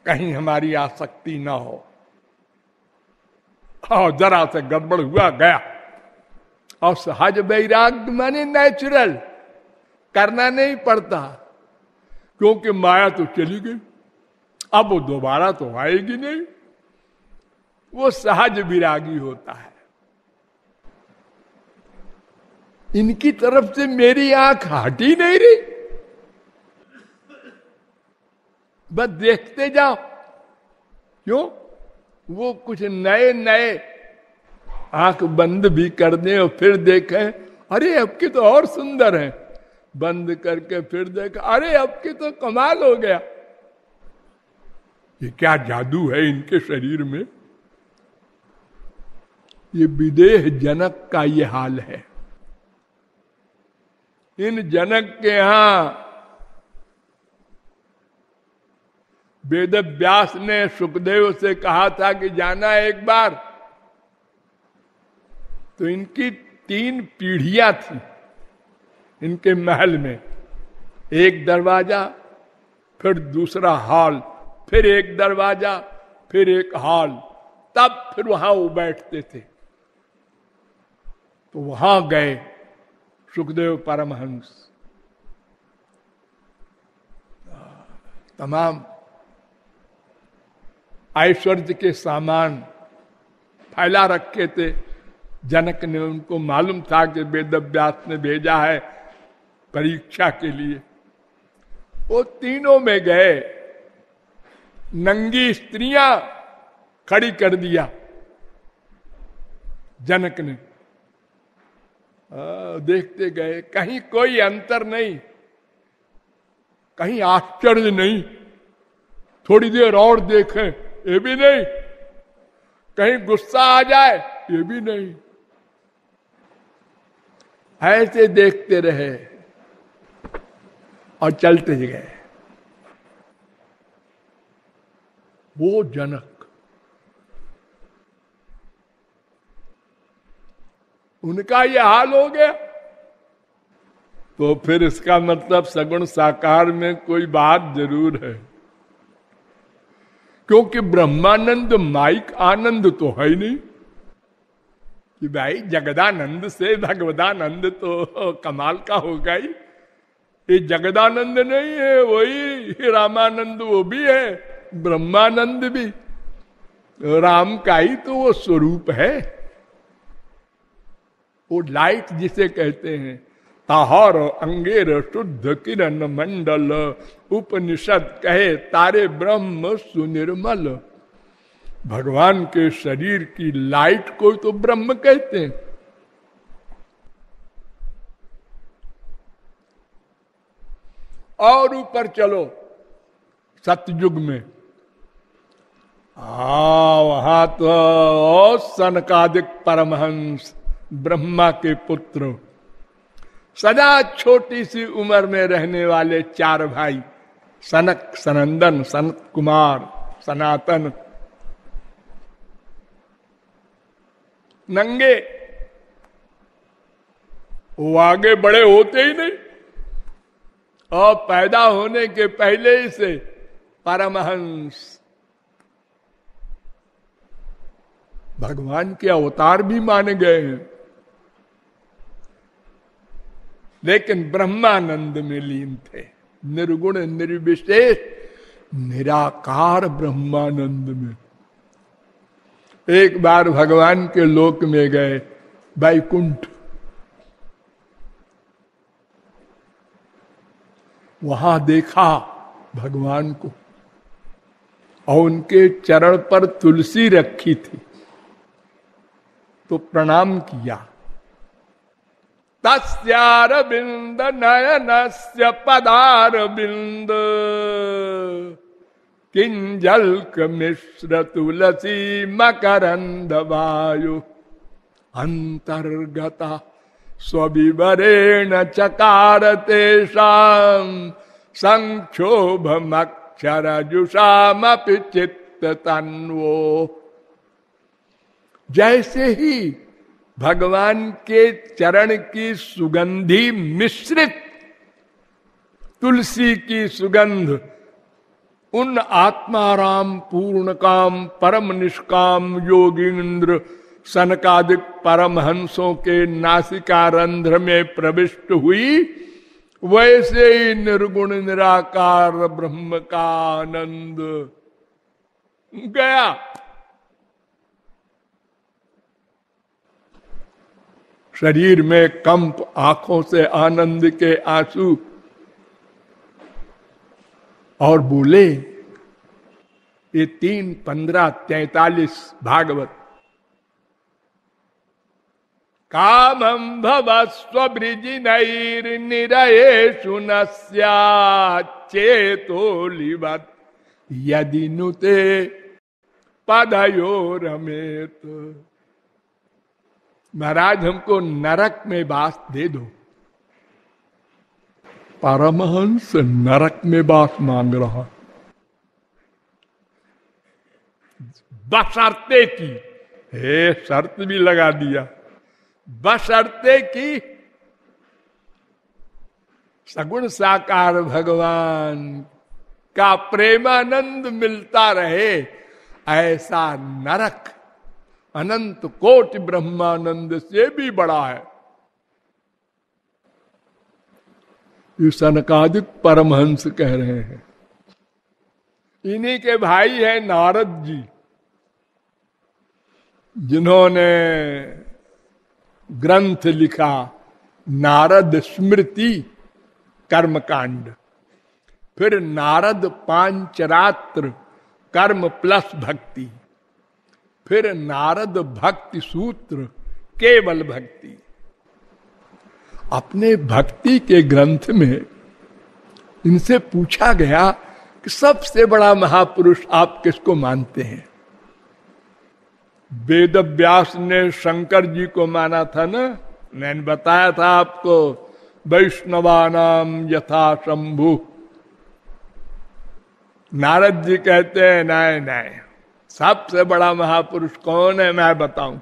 कहीं हमारी आसक्ति ना हो। और जरा से गड़बड़ हुआ, गया। और सहज वैराग्य माने नेचुरल करना नहीं पड़ता। क्योंकि माया तो चली गई। अब वो दोबारा तो आएगी नहीं। वो सहज विरागी होता है। इनकी तरफ़ से मेरी आँख हटी नहीं रही। बस देखते जाओ। क्यों? वो कुछ नए नए आँख बंद भी कर दे और फिर देखें, अरे, अब की तो और सुंदर है। बंद करके फिर देख, अरे, अब की तो कमाल हो गया। ये क्या जादू है इनके शरीर में? ये विदेह जनक का ये हाल है। इन जनक के यहाँ वेद व्यास ने सुखदेव से कहा था कि जाना एक बार। तो इनकी तीन पीढ़ियाँ थी इनके महल में। एक दरवाज़ा, फिर दूसरा हॉल, फिर एक दरवाज़ा, फिर एक हॉल। तब फिर वहाँ वो बैठते थे। तो वहाँ गए। सुखदेव परमहंस। तमाम ऐश्वर्य के सामान फैला रखे थे। जनक ने उनको मालूम था कि वेद व्यास ने भेजा है परीक्षा के लिए। वो तीनों में गए। नंगी स्त्रियाँ खड़ी कर दिया। जनक ने देखते गए, कहीं कोई अंतर नहीं। कहीं आश्चर्य नहीं। थोड़ी देर और देखें, ये भी नहीं। कहीं गुस्सा आ जाए, ये भी नहीं। ऐसे देखते रहे और चलते गए। वो जनक उनका ये हाल हो गया। तो फिर इसका मतलब सगुण साकार में कोई बात ज़रूर है। क्योंकि ब्रह्मानंद माइक आनंद तो है ही नहीं। कि भाई जगदानंद से भगवदानंद तो कमाल का होगा ही। ये जगदानंद नहीं है, वही रामानंद वो भी है, ब्रह्मानंद भी। राम का ही तो वो स्वरूप है। वो लाइट जिसे कहते हैं, ताहर अंगेर शुद्ध किरण मंडल, उपनिषद कहे तारे ब्रह्म सुनिर्मल। भगवान के शरीर की लाइट को तो ब्रह्म कहते हैं। और ऊपर चलो, सतयुग में। हा वहाँ तो सनकादिक परमहंस। ब्रह्मा के पुत्र। सदा छोटी सी उम्र में रहने वाले चार भाई, सनक, सनंदन, सनत कुमार, सनातन। नंगे। वो आगे बड़े होते ही नहीं। और पैदा होने के पहले ही से परमहंस। भगवान के अवतार भी माने गए हैं। लेकिन ब्रह्मानंद में लीन थे। निर्गुण, निर्विशेष, निराकार ब्रह्मानंद में। एक बार भगवान के लोक में गए बैकुंठ वहाँ देखा भगवान को। और उनके चरण पर तुलसी रखी थी। तो प्रणाम किया। तस्यार नयन से पदार बिंद किंजल्क मिश्र तुलसी मकरंद वायु अंतर्गता स्विवरेण चकार तेषाम संक्षोभमक्षर जुषामपि चित्त तन्वो जैसे ही भगवान के चरण की सुगंधी मिश्रित तुलसी की सुगंध, उन आत्माराम पूर्ण काम परम निष्काम योगिंद्र सनकादिक परमहंसों के नासिका रंध्र में प्रविष्ट हुई, वैसे ही निर्गुण निराकार ब्रह्म का आनंद गया। शरीर में कंप आँखों से आनंद के आँसू। और बोले, ये तीन पंद्रह तैतालीस भागवत। कामं भव भवस्वृजिनैर्निरयेषु न स्याच्चेतोलिवत् यदि नुते पदयो रमेत महाराज, हमको नरक में बास दे दो। परमहंस नरक में बास मांग रहा। बशर्ते की, हे शर्त भी लगा दिया। बशर्ते की, सगुण साकार भगवान का प्रेमानंद मिलता रहे, ऐसा नरक अनंत कोट ब्रह्मानंद से भी बड़ा है। सनकादिक परमहंस कह रहे हैं। इन्हीं के भाई है नारद जी, जिन्होंने ग्रंथ लिखा नारद स्मृति कर्मकांड। फिर नारद पांचरात्र कर्म प्लस भक्ति। फिर नारद भक्ति सूत्र, केवल भक्ति। अपने भक्ति के ग्रंथ में इनसे पूछा गया कि सबसे बड़ा महापुरुष आप किसको मानते हैं? वेद व्यास ने शंकर जी को माना था ना? मैंने बताया था आपको, वैष्णवानाम यथा शंभु। नारद जी कहते हैं, नाय नहीं सबसे बड़ा महापुरुष कौन है मैं बताऊँ?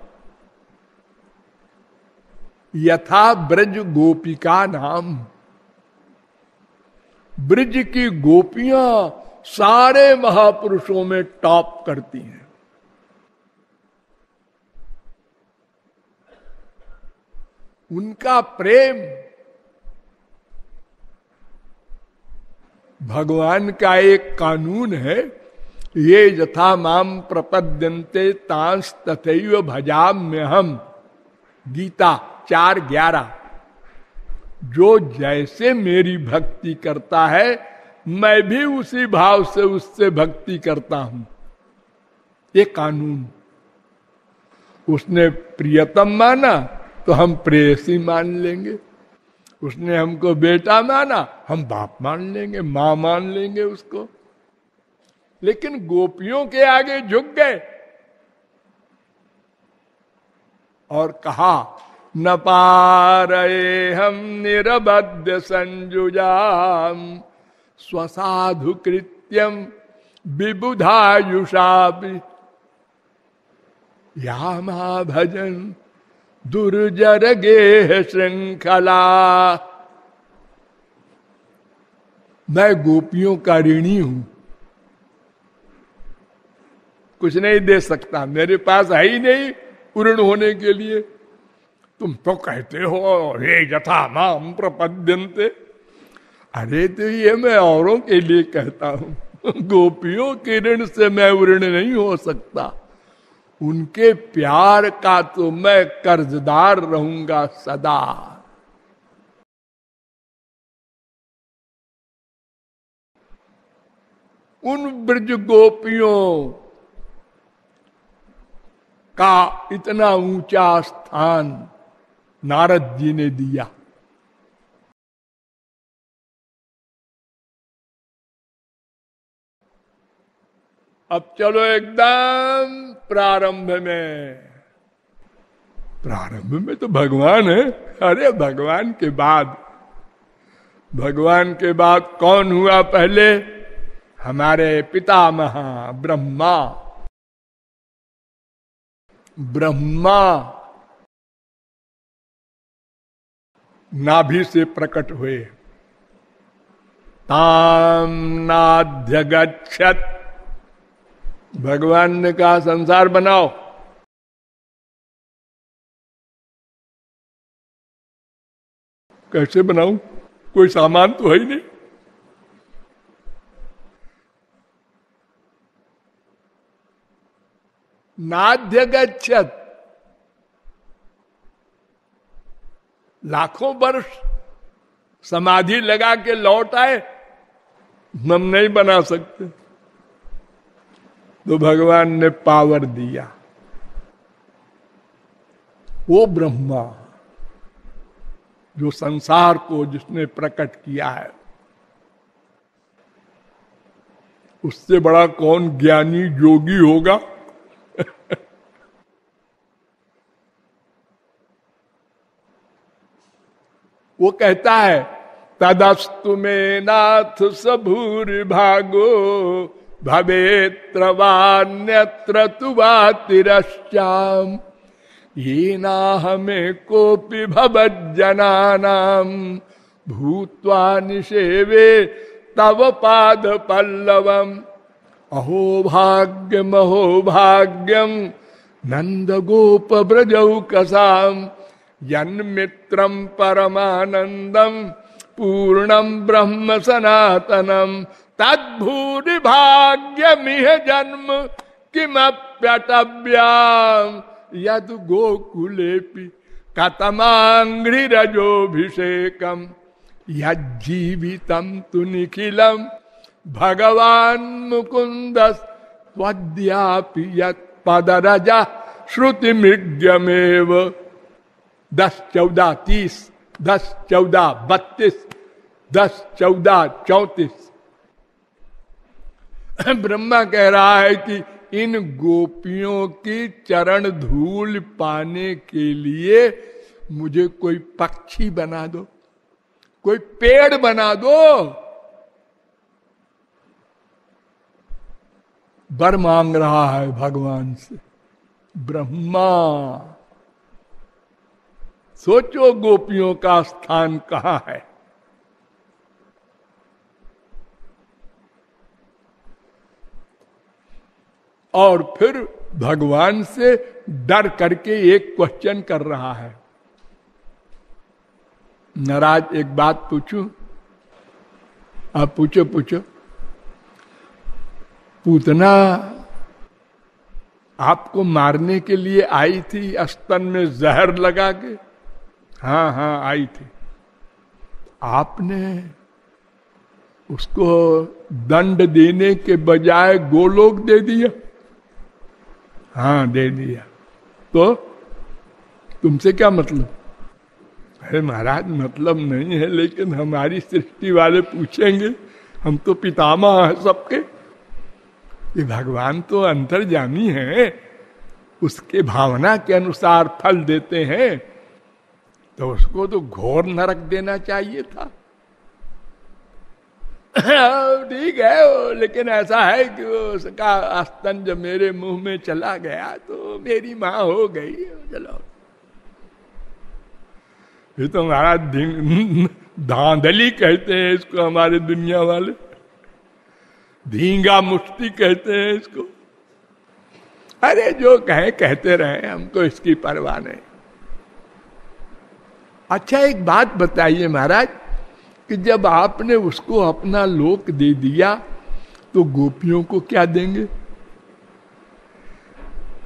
यथा ब्रज गोपिका नाम। ब्रज की गोपियाँ सारे महापुरुषों में टॉप करती हैं। उनका प्रेम भगवान का एक कानून है ये यथा माम प्रपद्यंते तांस तथैव भजाम में हम गीता चार ग्यारह। जो जैसे मेरी भक्ति करता है, मैं भी उसी भाव से उससे भक्ति करता हूँ। ये कानून। उसने प्रियतम माना तो हम प्रेयसी मान लेंगे। उसने हमको बेटा माना, हम बाप मान लेंगे, माँ मान लेंगे उसको। लेकिन गोपियों के आगे झुक गए और कहा, न पारे हम निरबद्ध संजुजाम, स्वसाधु कृत्यम विबुधायुषा या भजन दुर्जर गे श्रृंखला। मैं गोपियों का ऋणी हूँ। कुछ नहीं दे सकता। मेरे पास है ही नहीं पूर्ण होने के लिए। तुम तो कहते हो, हे यथा माम प्रपद्यंते अरे तो ये मैं औरों के लिए कहता हूँ। गोपियों के ऋण से मैं ऋण नहीं हो सकता। उनके प्यार का तो मैं कर्जदार रहूँगा सदा। उन ब्रज गोपियों का इतना ऊँचा स्थान नारद जी ने दिया। अब चलो एकदम प्रारंभ में। प्रारंभ में तो भगवान है। अरे भगवान के बाद, भगवान के बाद कौन हुआ पहले? हमारे पितामह ब्रह्मा। ब्रह्मा नाभि से प्रकट हुए। ताम नाध्यगछत भगवान ने कहा, संसार बनाओ। कैसे बनाऊँ? कोई सामान तो है ही नहीं। नाध्य गच्छत लाखों वर्ष समाधि लगा के लौट आए, हम नहीं बना सकते। तो भगवान ने पावर दिया। वो ब्रह्मा जो संसार को जिसने प्रकट किया है, उससे बड़ा कौन ज्ञानी योगी होगा? वो कहता है, तदस्तु में नाथ सबूर भागो तुवा तिरश्चाम ये ना हमें कोपि भवज्जनानाम। भूत्वा निषेवे तव पाद पल्लवम अहो भाग्यम अहो भाग्यम। नंद गोप ब्रजौकसाम यन्मित्रम परमानंदम पूर्णम ब्रह्म सनातनम तद्भूरि भाग्यमिह जन्म किमप्यटव्याम? यद गोकुलेपि कतमांग्रिरजोभिषेकम यज्जीवितम तु निखिलम भगवान मुकुंद स्वद्यापि यदरजा श्रुति मृग्यमेव दस चौदह तीस, दस चौदह बत्तीस, दस चौदह चौतीस। ब्रह्मा कह रहा है कि इन गोपियों की चरण धूल पाने के लिए मुझे कोई पक्षी बना दो, कोई पेड़ बना दो। बर मांग रहा है भगवान से, ब्रह्मा सोचो गोपियों का स्थान कहाँ है? और फिर भगवान से डर करके एक क्वेश्चन कर रहा है। नाराज़, एक बात पूछू? आप पूछो पूछो। पूतना आपको मारने के लिए आई थी, स्तन में जहर लगा के? हाँ हाँ आई थी। आपने उसको दंड देने के बजाय गोलोक दे दिया? हाँ दे दिया। तो तुमसे क्या मतलब? अरे महाराज मतलब नहीं है, लेकिन हमारी सृष्टि वाले पूछेंगे। हम तो पितामा है सबके। ये भगवान तो अंतर्जामी है। उसके भावना के अनुसार फल देते हैं। तो उसको तो घोर नरक देना चाहिए था। ठीक है, लेकिन ऐसा है कि उसका आस्तन जब मेरे मुँह में चला गया तो मेरी माँ हो गई। चलो। ये तो हमारा धांधली कहते हैं इसको, हमारे दुनिया वाले। धींगा मुफ्ती कहते हैं इसको। अरे जो कहे, कहते रहे, हमको इसकी परवाह नहीं। अच्छा एक बात बताइए महाराज, कि जब आपने उसको अपना लोक दे दिया तो गोपियों को क्या देंगे?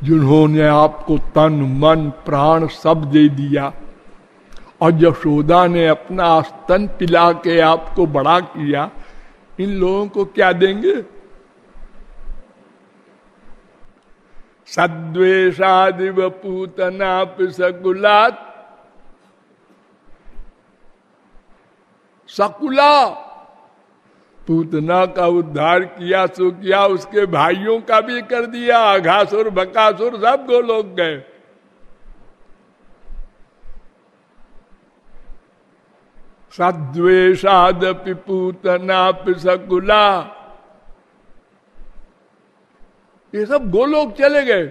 जिन्होंने आपको तन, मन, प्राण सब दे दिया, और यशोदा ने अपना स्तन पिला के आपको बड़ा किया, इन लोगों को क्या देंगे? सद्वेशादिव पूतना सकुलात सकुला। पूतना का उद्धार किया, सो किया, उसके भाइयों का भी कर दिया। घासुर बकासुर सब गो लोग गए। सद्वेशाद पिपूतना सकुला। ये सब गोलोक चले गए।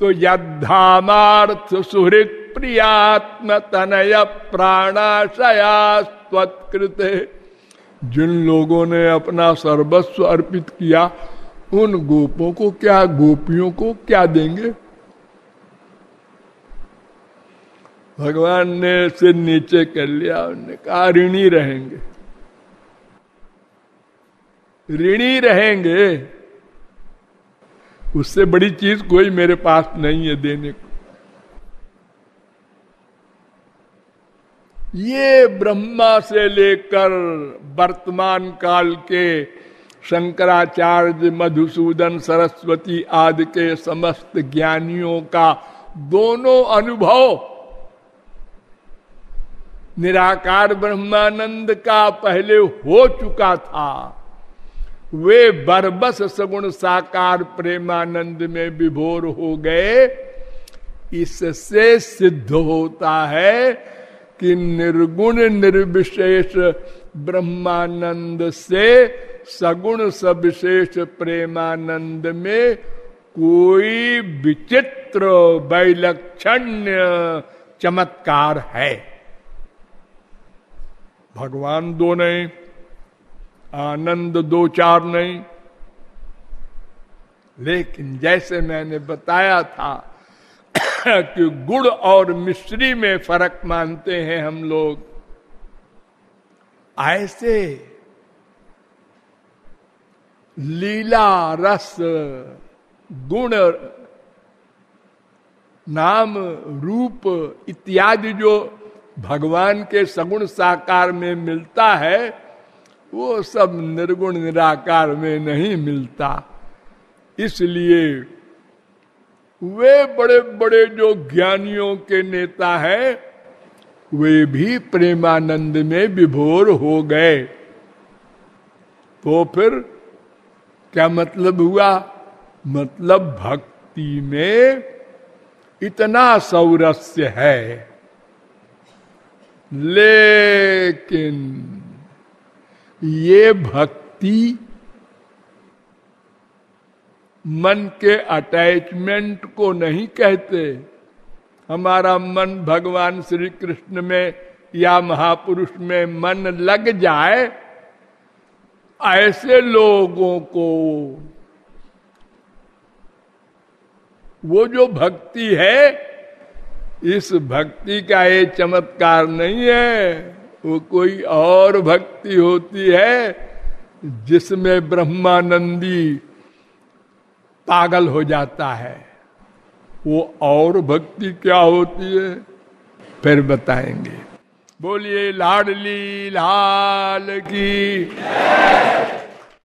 तो यद्धामार्थ सुहृत प्रियात्म तनय प्राणाशयास्वत्कृत जिन लोगों ने अपना सर्वस्व अर्पित किया, उन गोपों को क्या, गोपियों को क्या देंगे? भगवान ने सिर नीचे कर लिया, उन्होंने कहा, ऋणी रहेंगे। ऋणी रहेंगे? उससे बड़ी चीज़ कोई मेरे पास नहीं है देने को। ये ब्रह्मा से लेकर वर्तमान काल के शंकराचार्य, मधुसूदन, सरस्वती आदि के समस्त ज्ञानियों का दोनों अनुभव। निराकार ब्रह्मानंद का पहले हो चुका था। वे बरबस सगुण साकार प्रेमानंद में विभोर हो गए। इससे सिद्ध होता है कि निर्गुण निर्विशेष ब्रह्मानंद से सगुण सविशेष प्रेमानंद में कोई विचित्र वैलक्षण्य चमत्कार है। भगवान दो नहीं, आनंद दो चार नहीं। लेकिन जैसे मैंने बताया था कि गुड़ और मिश्री में फ़र्क मानते हैं हम लोग। ऐसे लीला, रस, गुण, नाम, रूप इत्यादि जो भगवान के सगुण साकार में मिलता है, वो सब निर्गुण निराकार में नहीं मिलता। इसलिए वे बड़े बड़े जो ज्ञानियों के नेता हैं, वे भी प्रेमानंद में विभोर हो गए। तो फिर क्या मतलब हुआ? मतलब भक्ति में इतना सौरस्य है। लेकिन ये भक्ति मन के अटैचमेंट को नहीं कहते। हमारा मन भगवान श्री कृष्ण में या महापुरुष में मन लग जाए, ऐसे लोगों को वो जो भक्ति है, इस भक्ति का ये चमत्कार नहीं है। वो कोई और भक्ति होती है जिसमें ब्रह्मानंदी पागल हो जाता है। वो और भक्ति क्या होती है? फिर बताएँगे। बोलिए, लाडली लाल की